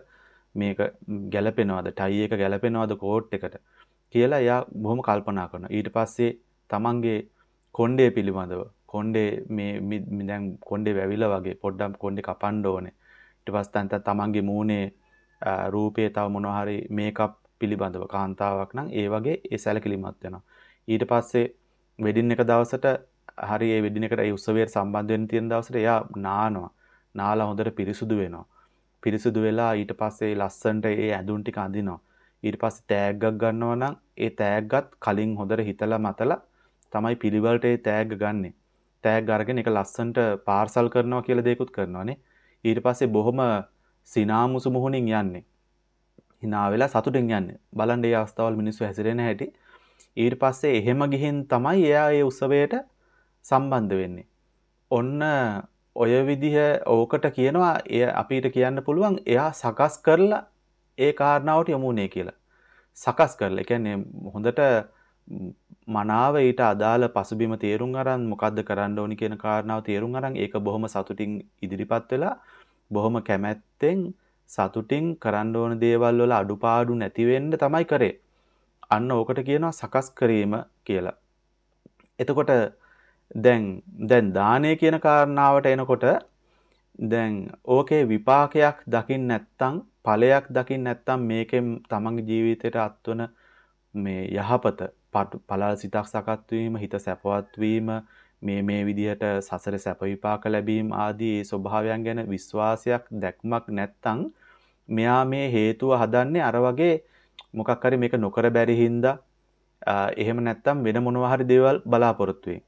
[SPEAKER 1] මේක ගැළපෙනවද? ටයි එක ගැළපෙනවද කෝට් එකට? කියලා එයා බොහොම කල්පනා කරනවා. ඊට පස්සේ තමන්ගේ කොණ්ඩේ පිළිබඳව කොණ්ඩේ මේ දැන් කොණ්ඩේ වැවිලා වගේ පොඩ්ඩක් කොණ්ඩේ කපන්න ඕනේ. ඊට පස්සේ තන් තමන්ගේ මූණේ රූපේ තව මොනවා හරි මේකප් පිළිබඳව කාන්තාවක් නම් ඒ වගේ ඒ සැලකිලිමත් වෙනවා. ඊට පස්සේ වෙඩින් එක දවසට හරි ඒ වෙඩින් එකට ඒ උත්සවයට සම්බන්ධ වෙන්න තියෙන දවසට එයා නානවා. නාලා හොඳට පිරිසුදු වෙනවා. පිරිසුදු වෙලා ඊට පස්සේ ලස්සන්ට ඒ ඇඳුම් ටික අඳිනවා. ඊට පස්සේ තෑග්ගක් ගන්නවා නම් ඒ තෑග්ගත් කලින් හොඳට හිතලා මතලා තමයි පිළිවෙලට ඒ තෑග්ග ගන්නෙ. තෑග්ග අරගෙන ඒක ලස්සන්ට පාර්සල් කරනවා කියලා දෙයක්ත් කරනවානේ. ඊට පස්සේ බොහොම සිනාමුසු මුහුණින් යන්නේ. Hina වෙලා සතුටින් යන්නේ. බලන්න මේ අවස්ථාවල් මිනිස්සු හැසිරෙන හැටි. ඊට පස්සේ එහෙම ගිහින් තමයි එයා ඒ උත්සවයට සම්බන්ධ වෙන්නේ. ඔන්න ඔය විදිහ ඕකට කියනවා එය අපිට කියන්න පුළුවන් එයා සකස් කරලා ඒ කාරණාවට යමුනේ කියලා. සකස් කරලා. ඒ කියන්නේ හොඳට මනාව ඊට අදාළ පසුබිම තේරුම් අරන් මොකද්ද කරන්න ඕනි කියන කාරණාව තේරුම් අරන් ඒක බොහොම සතුටින් ඉදිරිපත් වෙලා බොහොම කැමැත්තෙන් සතුටින් කරන්න ඕන දේවල් වල අඩුපාඩු නැති වෙන්න තමයි කරේ. අන්න ඕකට කියනවා සකස් කිරීම කියලා. එතකොට දැන් දැන් දානය කියන කාරණාවට එනකොට දැන් ඕකේ විපාකයක් දකින්න නැත්තම් ඵලයක් දකින්න නැත්තම් මේකෙන් තමන්ගේ ජීවිතයට අත්වන මේ යහපත පළල් සිතක් සකත් වීම හිත සැපවත් වීම මේ මේ විදිහට සසර සැප විපාක ලැබීම ආදී ඒ ස්වභාවයන් ගැන විශ්වාසයක් දැක්මක් නැත්තම් මෙයා මේ හේතුව හදන්නේ අර වගේ මොකක් හරි මේක නොකර බැරි හින්දා එහෙම නැත්තම් වෙන මොනවා හරි දේවල් බලාපොරොත්තු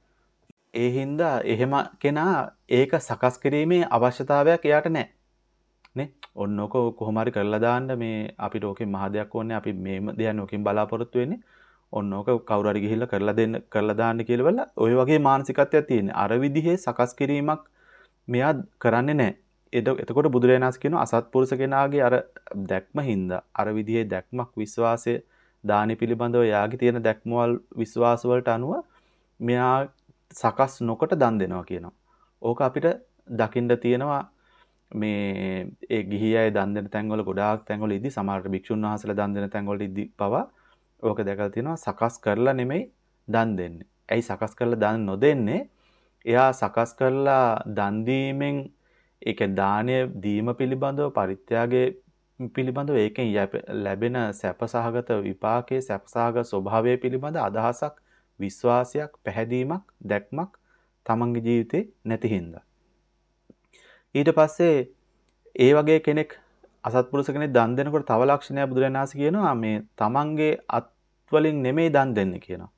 [SPEAKER 1] ඒ හින්දා එහෙම කෙනා ඒක සකස් කිරීමේ අවශ්‍යතාවයක් එයාට නැහැ. නේ? ඔන්න ඕක කොහොම හරි කරලා දාන්න මේ අපිට ඕකෙන් මහ දෙයක් ඕනේ අපි මේම දෙයක් ඕකෙන් බලාපොරොත්තු වෙන්නේ. ඔන්න ඕක කවුරු හරි ගිහිල්ලා කරලා දෙන්න කරලා දාන්න කියලා වෙලා ওই වගේ මානසිකත්වයක් තියෙන. අර විදිහේ සකස් කිරීමක් මෙයා කරන්නේ නැහැ. එතකොට බුදුරජාණන් වහන්සේ කියනවා අසත්පුරුෂ කෙනාගේ අර දැක්ම හින්දා අර විදිහේ දැක්මක් විශ්වාසය දානි පිළිබඳව යාගේ තියෙන දැක්මවල විශ්වාස වලට අනුව මෙයා සකස් නොකොට දන් දෙනවා කියනවා. ඕක අපිට දකින්න තියෙනවා මේ ඒ ගිහි අය දන් දෙන තැන්වල ගොඩාක් තැන්වල ඉදි සමහර භික්ෂුන් වහන්සේලා දන් දෙන තැන්වල ඉදි පවා ඕක දැකලා තියෙනවා සකස් කරලා නෙමෙයි දන් දෙන්නේ. ඇයි සකස් කරලා දන් නොදෙන්නේ? එයා සකස් කරලා දන් දීමෙන් ඒක දානය දීම පිළිබඳව පරිත්‍යාගයේ පිළිබඳව ඒකෙන් ලැබෙන සැපසහගත විපාකයේ සැපසහගත ස්වභාවය පිළිබඳ අදහසක් විශ්වාසයක් පැහැදීමක් දැක්මක් තමන්ගේ ජීවිතේ නැති හින්දා ඊට පස්සේ ඒ වගේ කෙනෙක් අසත්පුරුෂ කෙනෙක් දන් දෙනකොට තව ලක්ෂණයක් බුදුරජාණන් වහන්සේ කියනවා මේ තමන්ගේ අත් වලින් නෙමෙයි දන් දෙන්නේ කියනවා.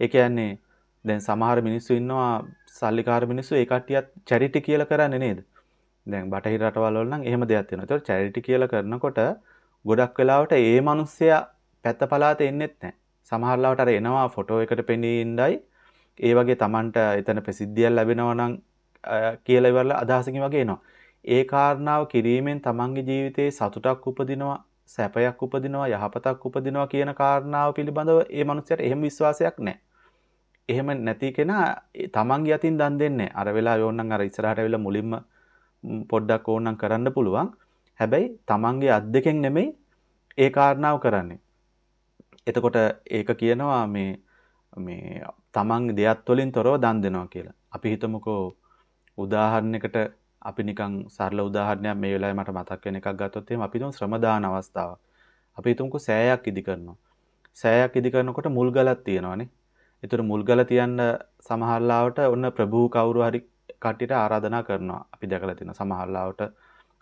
[SPEAKER 1] ඒ කියන්නේ දැන් සමහර මිනිස්සු ඉන්නවා සල්ලිකාර මිනිස්සු ඒ කට්ටියත් චැරිටි කියලා කරන්නේ නේද? දැන් බටහිර රටවල් වල නම් එහෙම දෙයක් තියෙනවා. ඒතකොට චැරිටි කියලා කරනකොට ගොඩක් වෙලාවට ඒ මිනිස්සයා පැත්ත පලාතේ එන්නෙත් නැහැ. සමහර ලාවට අර එනවා ෆොටෝ එකට පෙනී ඉඳයි ඒ වගේ Tamanට එතන ප්‍රසිද්ධියක් ලැබෙනවා නම් කියලා ඉවරලා අදහසකින් වගේ එනවා. ඒ කාරණාව කිරීමෙන් තමන්ගේ ජීවිතයේ සතුටක් උපදිනවා සැපයක් උපදිනවා යහපතක් උපදිනවා කියන කාරණාව පිළිබඳව ඒ මනුස්සයාට එහෙම විශ්වාසයක් නැහැ. එහෙම නැති කෙනා තමන්ගේ අතින් දන් දෙන්නේ අර වෙලා යෝන්නම් අර ඉස්සරහට ඇවිල්ලා මුලින්ම පොඩ්ඩක් ඕනනම් කරන්න පුළුවන්. හැබැයි තමන්ගේ අත් දෙකෙන් නෙමෙයි ඒ කාරණාව කරන්නේ. එතකොට ඒක කියනවා මේ මේ තමන් දෙයත් වලින් තොරව දන් දෙනවා කියලා. අපි හිතමුකෝ උදාහරණයකට අපි නිකන් සරල උදාහරණයක් මේ වෙලාවේ මට මතක් වෙන එකක් ගත්තොත් එහෙම අපි තුන් ශ්‍රම දාන අවස්ථාවක්. අපි හිතමුකෝ සෑයක් ඉදි කරනවා. සෑයක් ඉදි කරනකොට මුල් ගලක් තියෙනවානේ. ඒතර මුල් ගල තියන්න සමහරලාවට ඔන්න ප්‍රභූ කවුරු හරි කට්ටියට ආරාධනා කරනවා. අපි දැකලා තියෙනවා සමහරලාවට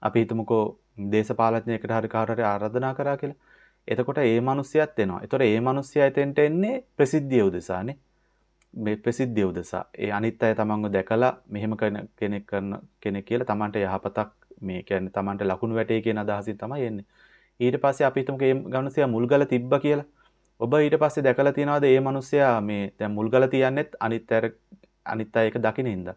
[SPEAKER 1] අපි හිතමුකෝ දේශපාලඥයෙකුට හරි කාට හරි ආරාධනා කරා කියලා. එතකොට ඒ මිනිස්සයත් එනවා. ඒතොර ඒ මිනිස්සයා එතෙන්ට එන්නේ ප්‍රසිද්ධිය උදෙසානේ. මේ ප්‍රසිද්ධිය උදෙසා. ඒ අනිත් අය තමන්ව දැකලා මෙහෙම කෙනෙක් කරන කෙනෙක් කියලා තමන්ට යහපතක් මේ කියන්නේ තමන්ට ලකුණු වැටේ කියන අදහසින් තමයි එන්නේ. ඊට පස්සේ අපි හිතමුකෝ මේ ගමනසයා මුල්ගල තිබ්බ කියලා. ඔබ ඊට පස්සේ දැකලා තියනවාද මේ මිනිස්සයා මේ දැන් මුල්ගල තියන්නෙත් අනිත් අය අනිත් අය එක දකින්න හින්දා.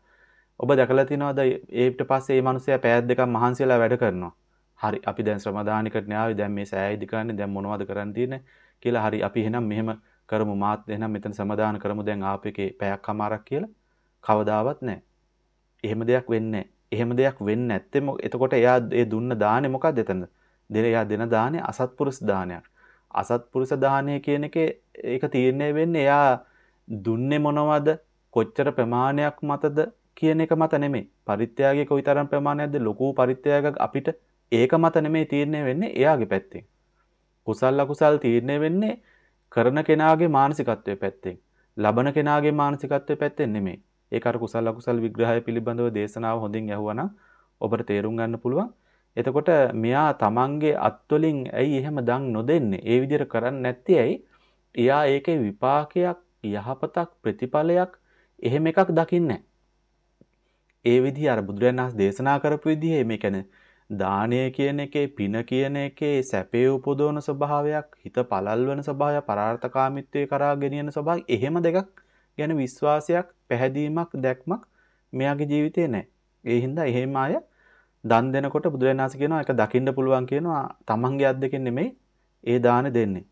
[SPEAKER 1] ඔබ දැකලා තියනවාද ඊට පස්සේ මේ මිනිස්සයා පෑත් දෙකක් මහන්සියලා වැඩ කරනවා. හරි අපි දැන් ශ්‍රමදානිකට න්යාවි දැන් මේ සෑය ඉදි කරන්නේ දැන් මොනවද කරන්න තියෙන්නේ කියලා හරි අපි එහෙනම් මෙහෙම කරමු මාත් එහෙනම් මෙතන සමාදාන කරමු දැන් ආපු එකේ පැයක් අමාරක් කියලා කවදාවත් නැහැ. එහෙම දෙයක් වෙන්නේ එහෙම දෙයක් වෙන්නේ නැත්තේ එතකොට එයා ඒ දුන්න දානේ මොකක්ද එතනද? දෙන එයා දෙන දානේ අසත්පුරුෂ දානයක්. අසත්පුරුෂ දානය කියන එකේ ඒක තීරණය වෙන්නේ එයා දුන්නේ මොනවද කොච්චර ප්‍රමාණයක් මතද කියන එක මත නෙමෙයි. පරිත්‍යාගයේ කොයිතරම් ප්‍රමාණයක්ද ලොකු පරිත්‍යාගයක් අපිට ඒක මත නෙමෙයි තීරණය වෙන්නේ එයාගේ පැත්තෙන්. කුසල් අකුසල් තීරණය වෙන්නේ කරන කෙනාගේ මානසිකත්වයේ පැත්තෙන්. ලබන කෙනාගේ මානසිකත්වයේ පැත්තෙන් නෙමෙයි. ඒක අර කුසල අකුසල විග්‍රහය පිළිබඳව දේශනාව හොඳින් ඇහුවනම් ඔබට තේරුම් ගන්න පුළුවන්. එතකොට මෙයා තමන්ගේ අත්වලින් ඇයි එහෙම දන් නොදෙන්නේ? ඒ විදිහට කරන්නේ නැත්තේ ඇයි? එයා ඒකේ විපාකයක්, යහපතක්, ප්‍රතිඵලයක් එහෙම එකක් දකින්නේ ඒ විදිහ අර බුදුරජාණන් වහන්සේ දේශනා කරපු විදිහේ මේ කියන්නේ දානය කියන එකේ පින කියන එකේ සැපේ උපදවන ස්වභාවයක් හිත පළල් වෙන ස්වභාවය පරාර්ථකාමීත්වයේ කරා ගෙනියන ස්වභාවය එහෙම දෙකක් ගැන විශ්වාසයක් පැහැදීමක් දැක්මක් මෙයාගේ ජීවිතේ නැහැ. ඒ හින්දා එහෙම අය දන් දෙනකොට බුදුරජාණන් වහන්සේ කියනවා ඒක දකින්න පුළුවන් කියනවා තමන්ගේ අත් දෙකෙන් නෙමෙයි ඒ දාන දෙන්නේ.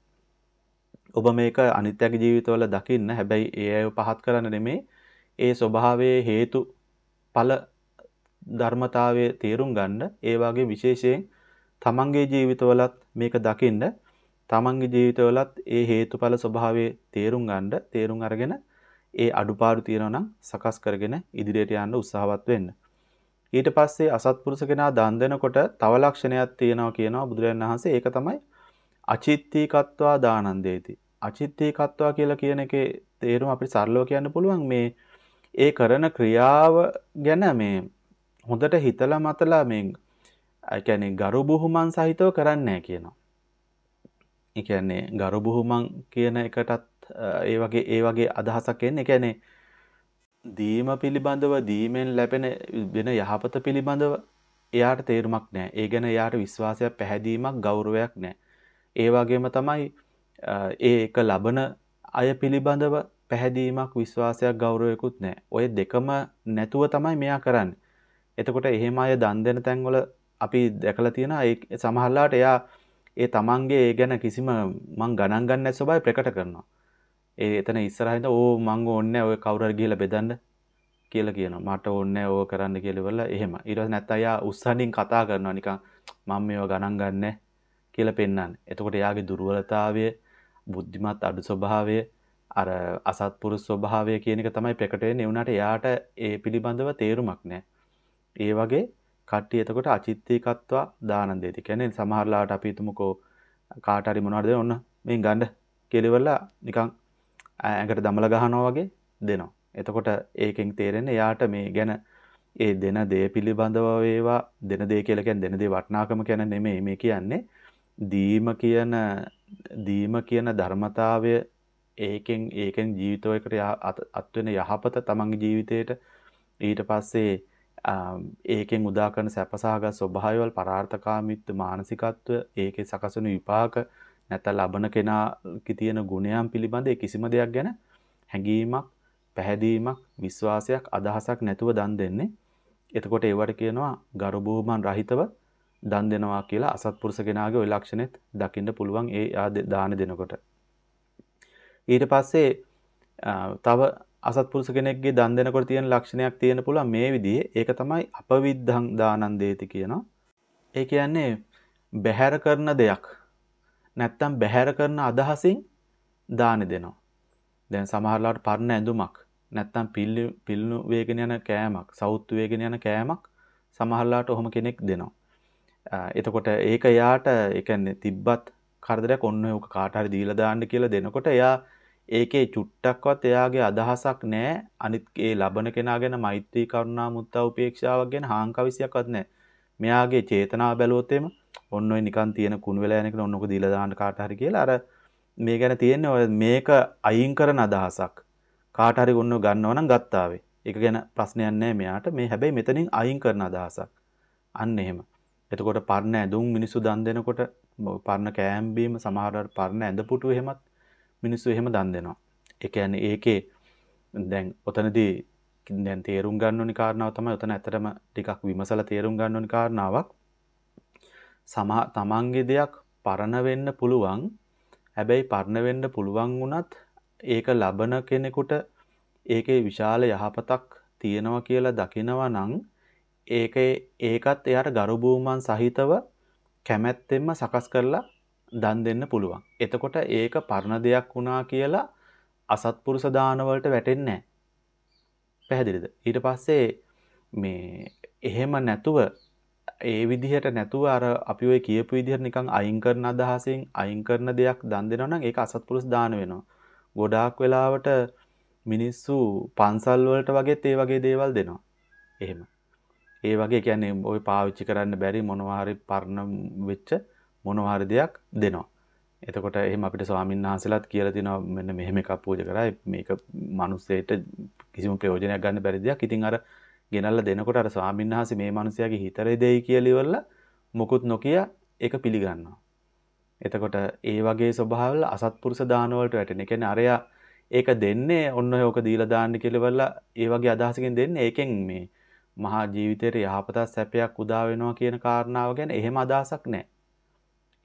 [SPEAKER 1] ඔබ මේක අනිත්‍යගේ ජීවිතවල දකින්න හැබැයි ඒ අය පහත් කරන්න නෙමෙයි ඒ ස්වභාවයේ හේතු ඵල ධර්මතාවයේ තේරුම් ගන්න ඒ වගේ විශේෂයෙන් තමන්ගේ ජීවිතවලත් මේක දකින්න තමන්ගේ ජීවිතවලත් ඒ හේතුඵල ස්වභාවයේ තේරුම් ගන්න තේරුම් අරගෙන ඒ අඩුපාඩු තියෙනවා නම් සකස් කරගෙන ඉදිරියට යන්න උත්සාහවත් වෙන්න. ඊට පස්සේ අසත්පුරුෂ කෙනා දන් දෙනකොට තව ලක්ෂණයක් තියෙනවා කියනවා බුදුරජාණන් වහන්සේ ඒක තමයි අචිත්තීකත්වා දානන්දේති. අචිත්තීකත්වා කියලා කියන එකේ තේරුම අපිට සරලව කියන්න පුළුවන් මේ ඒ කරන ක්‍රියාව ගැන මේ හොඳට හිතලා මතලා මේ ඒ කියන්නේ ගරු බුහුමන් සහිතව කරන්නේ කියනවා. ඒ කියන්නේ ගරු බුහුමන් කියන එකටත් ඒ වගේ ඒ වගේ අදහසක් එන්නේ. ඒ කියන්නේ දීම පිළිබඳව දීමෙන් ලැබෙන වෙන යහපත පිළිබඳව එයාට තේරුමක් නැහැ. ඒ ගැන එයාට විශ්වාසයක් පැහැදීමක් ගෞරවයක් නැහැ. ඒ වගේම තමයි ඒ එක ලබන අය පිළිබඳව පැහැදීමක් විශ්වාසයක් ගෞරවයකුත් නැහැ. ඔය දෙකම නැතුව තමයි මෙයා කරන්නේ. එතකොට එහෙම අය දන් දෙන තැන්වල අපි දැකලා තියෙනවා ඒ සමහරලාට එයා ඒ තමන්ගේ ඒ ගැන කිසිම මං ගණන් ගන්න නැති ස්වභාවය ප්‍රකට කරනවා. ඒ එතන ඉස්සරහින්ද ඕ මං ඕන්නේ ඔය කවුරු හරි ගිහලා බෙදන්න කියලා කියනවා. මට ඕනේ ඕව කරන්න කියලා ඉවරලා එහෙම. ඊට පස්සේ නැත්නම් එයා උස්සනින් කතා කරනවා නිකන් මම මේව ගණන් ගන්නෑ කියලා පෙන්වන්නේ. එතකොට එයාගේ දුර්වලතාවය, බුද්ධිමත් අඩු ස්වභාවය, අර අසත්පුරුෂ ස්වභාවය කියන එක තමයි ප්‍රකට වෙන්නේ. ඒ වුණාට එයාට ඒ පිළිබඳව තේරුමක් නැහැ. ඒ වගේ කට්ටිය එතකොට අචිත්තීකත්වා දානන් දෙති. කියන්නේ සමහරලාට අපි හිතමුකෝ කාට හරි මොනවද ඔන්න මේන් ගන්න කියලා නිකන් ඇඟට දමල ගහනවා වගේ දෙනවා. එතකොට ඒකෙන් තේරෙන්නේ එයාට මේ ගැන ඒ දෙන දේ පිළිබඳව වේවා දෙන දේ කියලා කියන්නේ දෙන දේ වටිනාකම කියන නෙමෙයි මේ කියන්නේ දීම කියන දීම කියන ධර්මතාවය ඒකෙන් ඒකෙන් ජීවිතයකට අත් වෙන යහපත තමන්ගේ ජීවිතේට ඊට පස්සේ ඒකෙන් උදා කරන සැපසහගත ස්වභාවයවල පරාර්ථකාමීත්ව මානසිකත්වය ඒකේ සකසන විපාක නැත්නම් ලබන කෙනාගේ තියෙන ගුණයන් පිළිබඳ කිසිම දෙයක් ගැන හැඟීමක් පැහැදීමක් විශ්වාසයක් අදහසක් නැතුව දන් දෙන්නේ. එතකොට ඒවට කියනවා ගරු බුහුමන් රහිතව දන් දෙනවා කියලා අසත්පුරුෂ කෙනාගේ ওই ලක්ෂණෙත් දකින්න පුළුවන් ඒ දාන දෙනකොට. ඊට පස්සේ තව අසත්පුරුෂ කෙනෙක්ගේ දන් දෙනකොට තියෙන ලක්ෂණයක් තියෙන පුළුවන් මේ විදිහේ ඒක තමයි අපවිද්ධං දානන්දේති කියනවා. ඒ කියන්නේ බැහැර කරන දෙයක් නැත්තම් බැහැර කරන අදහසින් දාන දෙනවා. දැන් සමහරලාට පරණ ඇඳුමක් නැත්තම් පිල්ලු වේගෙන යන කෑමක් සෞත්තු වේගෙන යන කෑමක් සමහරලාට ඔහොම කෙනෙක් දෙනවා. එතකොට ඒක එයාට ඒ කියන්නේ තිබ්බත් කරදරයක් ඔන්න ඔක කාට හරි දීලා දාන්න කියලා දෙනකොට එයා ඒකේ චුට්ටක්වත් එයාගේ අදහසක් නැහැ අනිත් ඒ ලබන කෙනා ගැන මෛත්‍රී කරුණා මුත්තා උපේක්ෂාවක් ගැන හාංකවිසියක්වත් නැහැ. මෙයාගේ චේතනාව බැලුවොත් එම ඔන්න ඔය නිකන් තියෙන කුණු වෙලා යන එක ඔන්න ඔක දීලා දාන්න කාට හරි කියලා අර මේ ගැන තියෙන්නේ ඔය මේක අයින් කරන අදහසක්. කාට හරි ඔන්න ගන්නව නම් ගත්තාවේ. ඒක ගැන ප්‍රශ්නයක් නැහැ මෙයාට. මේ හැබැයි මෙතනින් අයින් කරන අදහසක්. අන්න එහෙම. එතකොට පරණ ඇඳුම් මිනිස්සු දන් දෙනකොට පරණ කෑම් බීම සමහරවල් පරණ ඇඳපුටු එහෙමත් මිනිස්සු එහෙම දන් දෙනවා. ඒ කියන්නේ ඒකේ දැන් ඔතනදී දැන් තේරුම් ගන්න ඕනි කාරණාව තමයි ඔතන ඇත්තටම ටිකක් විමසලා තේරුම් ගන්න ඕනි කාරණාවක්. සමා තමන්ගේ දෙයක් පරණ වෙන්න පුළුවන්. හැබැයි පරණ වෙන්න පුළුවන් වුණත් ඒක ලබන කෙනෙකුට ඒකේ විශාල යහපතක් තියෙනවා කියලා දකිනවා නම් ඒකේ ඒකත් එයාට ගරු බුහුමන් සහිතව කැමැත්තෙන්ම සකස් කරලා දන් දෙන්න පුළුවන්. එතකොට ඒක පරණ දෙයක් වුණා කියලා අසත්පුරුෂ දාන වලට වැටෙන්නේ නැහැ. පැහැදිලිද? ඊට පස්සේ මේ එහෙම නැතුව ඒ විදිහට නැතුව අර අපි ඔය කියපු විදිහට නිකන් අයින් කරන අදහසෙන් අයින් කරන දෙයක් දන් දෙනවා නම් ඒක අසත්පුරුෂ දාන වෙනවා. ගොඩාක් වෙලාවට මිනිස්සු පන්සල් වලට වගේත් ඒ වගේ දේවල් දෙනවා. එහෙම. ඒ වගේ කියන්නේ ওই පාවිච්චි කරන්න බැරි මොනවා හරි පරණ වෙච්ච මොනවා හරි දෙයක් දෙනවා. එතකොට එහෙම අපිට ස්වාමීන් වහන්සේලාත් කියලා තිනවා මෙන්න මෙහෙම එකක් පූජා කරා මේක මිනිස්සෙට කිසිම ප්‍රයෝජනයක් ගන්න බැරි දෙයක්. ඉතින් අර ගෙනල්ලා දෙනකොට අර ස්වාමීන් වහන්සේ මේ මිනිසයාගේ හිතරේ දෙයි කියලා ඉවරලා මොකුත් නොකිය ඒක පිළිගන්නවා. එතකොට ඒ වගේ ස්වභාවවල අසත්පුරුෂ දාන වලට වැටෙන. ඒ කියන්නේ අරයා ඒක දෙන්නේ ඔන්න ඔය ඔක දීලා දාන්න කියලා ඉවරලා ඒ වගේ අදහසකින් දෙන්නේ. ඒකෙන් මේ මහා ජීවිතේට යහපත සැපයක් උදා වෙනවා කියන කාරණාව ගැන එහෙම අදහසක් නැහැ.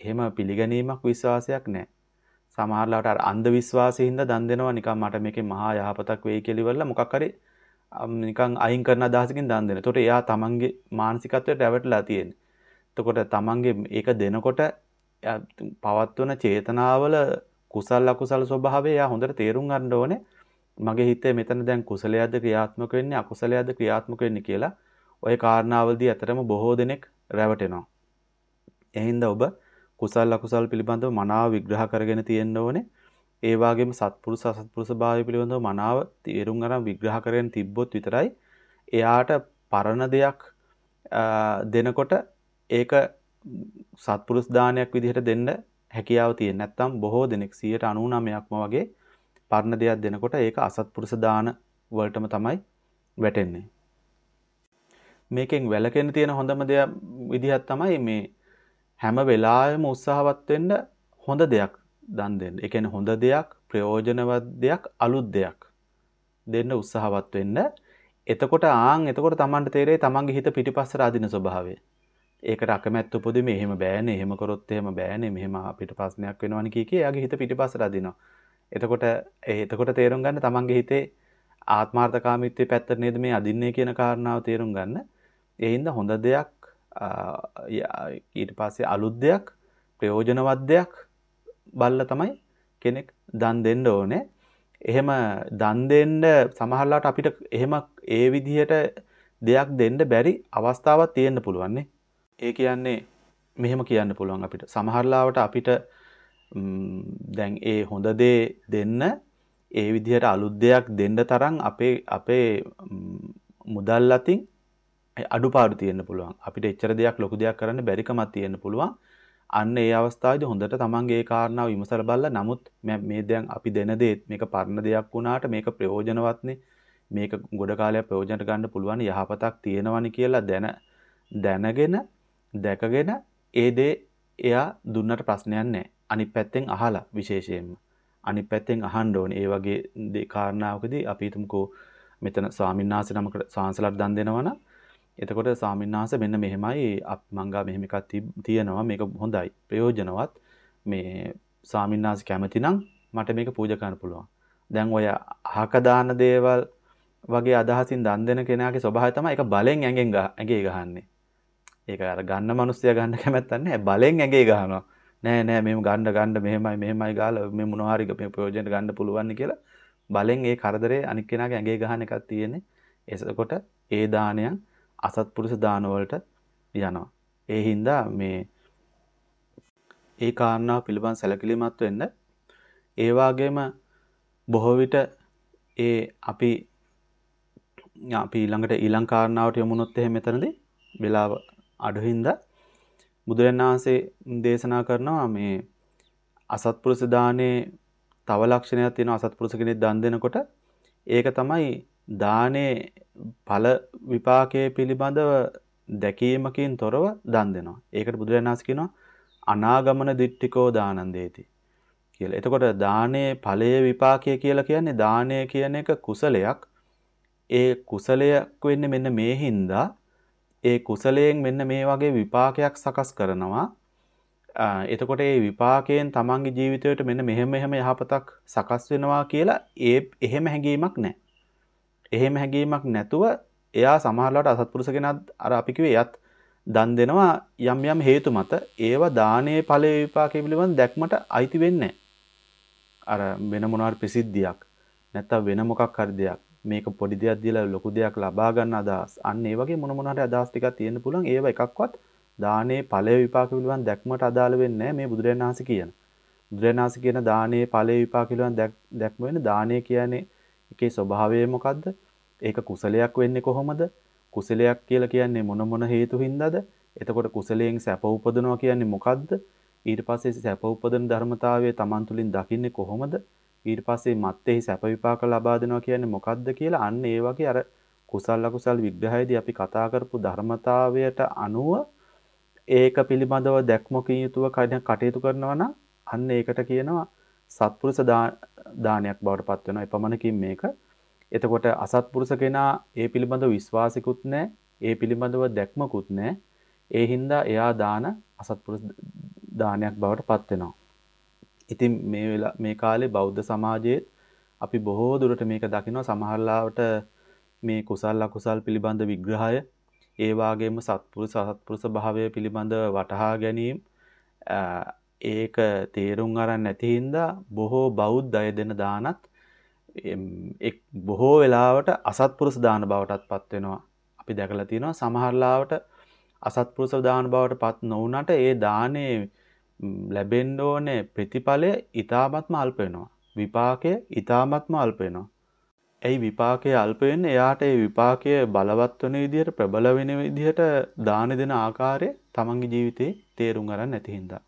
[SPEAKER 1] එහෙම පිළිගැනීමක් විශ්වාසයක් නැහැ. සමහරලාට අර අන්ධ විශ්වාසයෙන් හින්දා දන් දෙනවා නිකන් මට මේකේ මහා යහපතක් වෙයි කියලා ඉවරලා මොකක් හරි නිකන් අයින් කරන අදහසකින් දන් දෙනවා. එතකොට එයා තමන්ගේ මානසිකත්වයට රැවටලා තියෙන්නේ. එතකොට තමන්ගේ ඒක දෙනකොට පවත්වන චේතනාවල කුසල අකුසල ස්වභාවය එයා හොඳට තේරුම් ගන්න ඕනේ. මගේ හිතේ මෙතන දැන් කුසලයක්ද ක්‍රියාත්මක වෙන්නේ අකුසලයක්ද ක්‍රියාත්මක වෙන්නේ කියලා ওই කාරණාවලදී අතරම බොහෝ දෙනෙක් රැවටෙනවා. එහෙනම් ඔබ කුසල් අකුසල් පිළිබඳව මනාව විග්‍රහ කරගෙන තියෙන්න ඕනේ. ඒ වගේම සත්පුරුෂ අසත්පුරුෂ භාවය පිළිබඳව මනාව තේරුම් අරන් විග්‍රහ කරගෙන තිබ්බොත් විතරයි එයාට පරණ දෙයක් දෙනකොට ඒක සත්පුරුෂ දානයක් විදිහට දෙන්න හැකියාව තියෙන. නැත්තම් බොහෝ දෙනෙක් 99%ක්ම වගේ පරණ දෙයක් දෙනකොට ඒක අසත්පුරුෂ දාන වලටම තමයි වැටෙන්නේ. මේකෙන් වැළකෙන්න තියෙන හොඳම දෙයක් විදිහක් තමයි මේ හැම වෙලාවෙම උත්සාහවත් වෙන්න හොඳ දෙයක් දන් දෙන්න. ඒ කියන්නේ හොඳ දෙයක්, ප්‍රයෝජනවත් දෙයක්, අලුත් දෙයක් දෙන්න උත්සාහවත් වෙන්න. එතකොට ආන් එතකොට Tamanට තේරෙයි Tamanගේ හිත පිටිපස්සට අදින ස්වභාවය. ඒකට අකමැත්ත උපදින්නේ එහෙම බෑනේ, එහෙම කරොත් එහෙම බෑනේ, මෙහෙම අපිට ප්‍රශ්නයක් වෙනවනේ කිය කී එයාගේ හිත පිටිපස්සට අදිනවා. එතකොට එතකොට තේරුම් ගන්න Tamanගේ හිතේ ආත්මාර්ථකාමීත්වයේ පැත්තට නේද මේ අදින්නේ කියන කාරණාව තේරුම් ගන්න. ඒ හින්දා හොඳ දෙයක් ඊට පස්සේ අලුත් දෙයක් ප්‍රයෝජනවත් දෙයක් බල්ලා තමයි කෙනෙක් දන් දෙන්න ඕනේ. එහෙම දන් දෙන්න සමහරලාට අපිට එහෙම ඒ විදිහට දෙයක් දෙන්න බැරි අවස්ථාවක් තියෙන්න පුළුවන් ඒ කියන්නේ මෙහෙම කියන්න පුළුවන් අපිට. සමහරලාවට අපිට දැන් ඒ හොඳ දේ දෙන්න ඒ විදිහට අලුත් දෙයක් දෙන්න තරම් අපේ අපේ මුදල් අතින් අඩුපාඩු තියෙන්න පුළුවන්. අපිට එච්චර දෙයක් ලොකු දෙයක් කරන්න බැරිකමක් තියෙන්න පුළුවන්. අන්න ඒ අවස්ථාවේදී හොඳට තමන්ගේ ඒ කාරණාව විමසලා බලලා නමුත් මේ දැන් අපි දෙන දේ මේක පරණ දෙයක් වුණාට මේක ප්‍රයෝජනවත්නේ. මේක ගොඩ කාලයක් ප්‍රයෝජනට ගන්න පුළුවන් යහපතක් තියෙනවනි කියලා දැන දැනගෙන දැකගෙන ඒ දේ එයා දුන්නට ප්‍රශ්නයක් නැහැ. අනිත් පැත්තෙන් අහලා විශේෂයෙන්ම අනිත් පැත්තෙන් අහන්න ඕනේ. ඒ වගේ කාරණාවකදී අපි හිතමුකෝ මෙතන ස්වාමීන් වහන්සේ නමකට සාංශලක් දන් දෙනවනම් එතකොට ස්වාමින්වහන්ස මෙන්න මෙහෙමයි මංගා මෙහෙම එකක් තියෙනවා මේක හොඳයි ප්‍රයෝජනවත් මේ ස්වාමින්වහන්ස කැමති නම් මට මේක පූජා කරන්න පුළුවන්. දැන් ඔය අහක දාන දේවල් වගේ අදහසින් දන් දෙන කෙනාගේ ස්වභාවය තමයි ඒක බලෙන් ඇඟෙන් ඇඟේ ගහන්නේ. ඒක අර ගන්න මිනිස්සයා ගන්න කැමැත්තක් නැහැ බලෙන් ඇඟේ ගහනවා. නෑ නෑ මෙහෙම ගන්න ගන්න මෙහෙමයි මෙහෙමයි ගාලා මේ මොනවා හරි මේ ප්‍රයෝජනට ගන්න පුළුවන් කියලා බලෙන් ඒ කරදරේ අනික් කෙනාගේ ඇඟේ ගහන එකක් තියෙන්නේ. එසකොට ඒ දානයන් අසත්පුරුෂ දාන වලට යනවා. ඒ හින්දා මේ ඒ කාරණාව පිළිබඳ සැලකිලිමත් වෙන්න ඒ වගේම බොහෝ විට ඒ අපි අපි ඊළඟට ඊළඟ කාරණාවට යමුනොත් එහෙම මෙතනදී වෙලාව අඩු හින්දා බුදුරජාණන් වහන්සේ දේශනා කරනවා මේ අසත්පුරුෂ දානේ තව ලක්ෂණයක් තියෙනවා අසත්පුරුෂ කෙනෙක් දන් දෙනකොට ඒක තමයි දානේ ඵල විපාකයේ පිළිබඳව දැකීමකින් තොරව දන් දෙනවා. ඒකට බුදුරජාණන් වහන්සේ කියනවා අනාගමන දිට්ඨිකෝ දානන්දේති කියලා. එතකොට දානේ ඵලයේ විපාකය කියලා කියන්නේ දානය කියන එක කුසලයක්. ඒ කුසලයක් වෙන්නේ මෙන්න මේ හින්දා ඒ කුසලයෙන් මෙන්න මේ වගේ විපාකයක් සකස් කරනවා. එතකොට ඒ විපාකයෙන් තමන්ගේ ජීවිතයට මෙන්න මෙහෙම මෙහෙම යහපතක් සකස් වෙනවා කියලා ඒ එහෙම හැඟීමක් නැහැ. එහෙම හැඟීමක් නැතුව එයා සමහරවිට අසත්පුරුෂ කෙනත් අර අපි කිව්වේ එයත් දන් දෙනවා යම් යම් හේතු මත. ඒව දානයේ ඵලයේ විපාකයේ පිළිබඳ දැක්මට අයිති වෙන්නේ අර වෙන මොනවාරි ප්‍රසිද්ධියක් නැත්තම් වෙන මොකක් හරි දෙයක් මේක පොඩි දෙයක් දීලා ලොකු දෙයක් ලබා ගන්න අදහස්. අන්න ඒ වගේ මොන මොන හරි අදහස් ටිකක් තියෙන්න පුළුවන්. ඒව එකක්වත් දානයේ ඵලයේ විපාක පිළිබඳ දැක්මට අදාළ වෙන්නේ නැහැ මේ බුදුරජාණන් වහන්සේ කියන. බුදුරජාණන් වහන්සේ කියන දානයේ ඵලයේ විපාක පිළිබඳ දැක්ම වෙන දානය කියන්නේ ඒකේ ස්වභාවය මොකද්ද? ඒක කුසලයක් වෙන්නේ කොහොමද? කුසලයක් කියලා කියන්නේ මොන මොන හේතු හින්දාද? එතකොට කුසලයෙන් සැප උපදනවා කියන්නේ මොකද්ද? ඊට පස්සේ සැප උපදන ධර්මතාවය Taman තුලින් දකින්නේ කොහොමද? ඊට පස්සේ මත්තේහි සැප විපාක ලබා දෙනවා කියන්නේ මොකද්ද කියලා අන්න ඒ වගේ අර කුසල අකුසල් විග්‍රහයේදී අපි කතා කරපු ධර්මතාවයට අනුව ඒක පිළිබඳව දැක්මකින් යුතුව කටයුතු කරනවා නම් අන්න ඒකට කියනවා සත්පුරුෂ දානයක් බවට පත් වෙනවා. එපමණකින් මේක. එතකොට අසත්පුරුෂ කෙනා ඒ පිළිබඳව විශ්වාසිකුත් නැහැ. ඒ පිළිබඳව දැක්මකුත් නැහැ. ඒ හින්දා එයා දාන අසත්පුරුෂ දානයක් බවට පත් වෙනවා. ඉතින් මේ වෙලා මේ කාලේ බෞද්ධ සමාජයේ අපි බොහෝ දුරට මේක දකිනවා සමහරලාවට මේ කුසල් අකුසල් පිළිබඳ විග්‍රහය ඒ වාගේම සත්පුරුෂ අසත්පුරුෂ භාවය පිළිබඳව වටහා ගැනීම ඒක තේරුම් අරන් නැති හින්දා බොහෝ බෞද්ධ අය දෙන දානත් එක් බොහෝ වෙලාවට අසත්පුරුෂ දාන බවටත් පත් වෙනවා. අපි දැකලා තියෙනවා සමහරලාවට අසත්පුරුෂ දාන බවට පත් නොවුනට ඒ දානේ ලැබෙන්න ඕනේ ප්‍රතිඵලය ඊ타ත්ම අල්ප වෙනවා. විපාකය ඊ타ත්ම අල්ප වෙනවා. ඇයි විපාකයේ අල්ප වෙන්නේ? එයාට ඒ විපාකය බලවත් වෙන විදිහට ප්‍රබල වෙන විදිහට දාන දෙන ආකාරය තමන්ගේ ජීවිතේ තේරුම් ගන්න නැති හින්දා.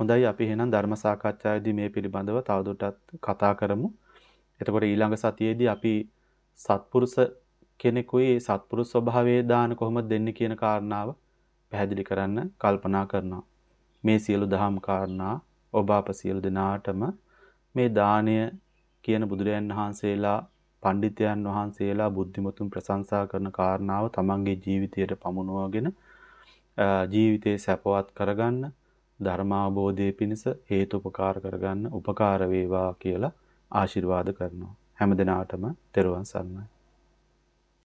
[SPEAKER 1] හොඳයි අපි එහෙනම් ධර්ම සාකච්ඡාවේදී මේ පිළිබඳව තවදුරටත් කතා කරමු. එතකොට ඊළඟ සතියේදී අපි සත්පුරුෂ කෙනෙකුයි සත්පුරුෂ ස්වභාවයේ දාන කොහොමද දෙන්නේ කියන කාරණාව පැහැදිලි කරන්න කල්පනා කරනවා. මේ සියලු දහම් කාරණා ඔබ අප සියලු දෙනාටම මේ දානය කියන බුදුරයන් වහන්සේලා පඬිතයන් වහන්සේලා බුද්ධිමතුන් ප්‍රශංසා කරන කාරණාව තමන්ගේ ජීවිතයට පමුණුවගෙන ජීවිතේ සැපවත් කරගන්න ධර්මාබෝධයේ පිණිස හේතුපකාර කරගන්න උපකාර වේවා කියලා ආශිර්වාද කරනවා. හැම දිනාටම තෙරුවන් සරණයි.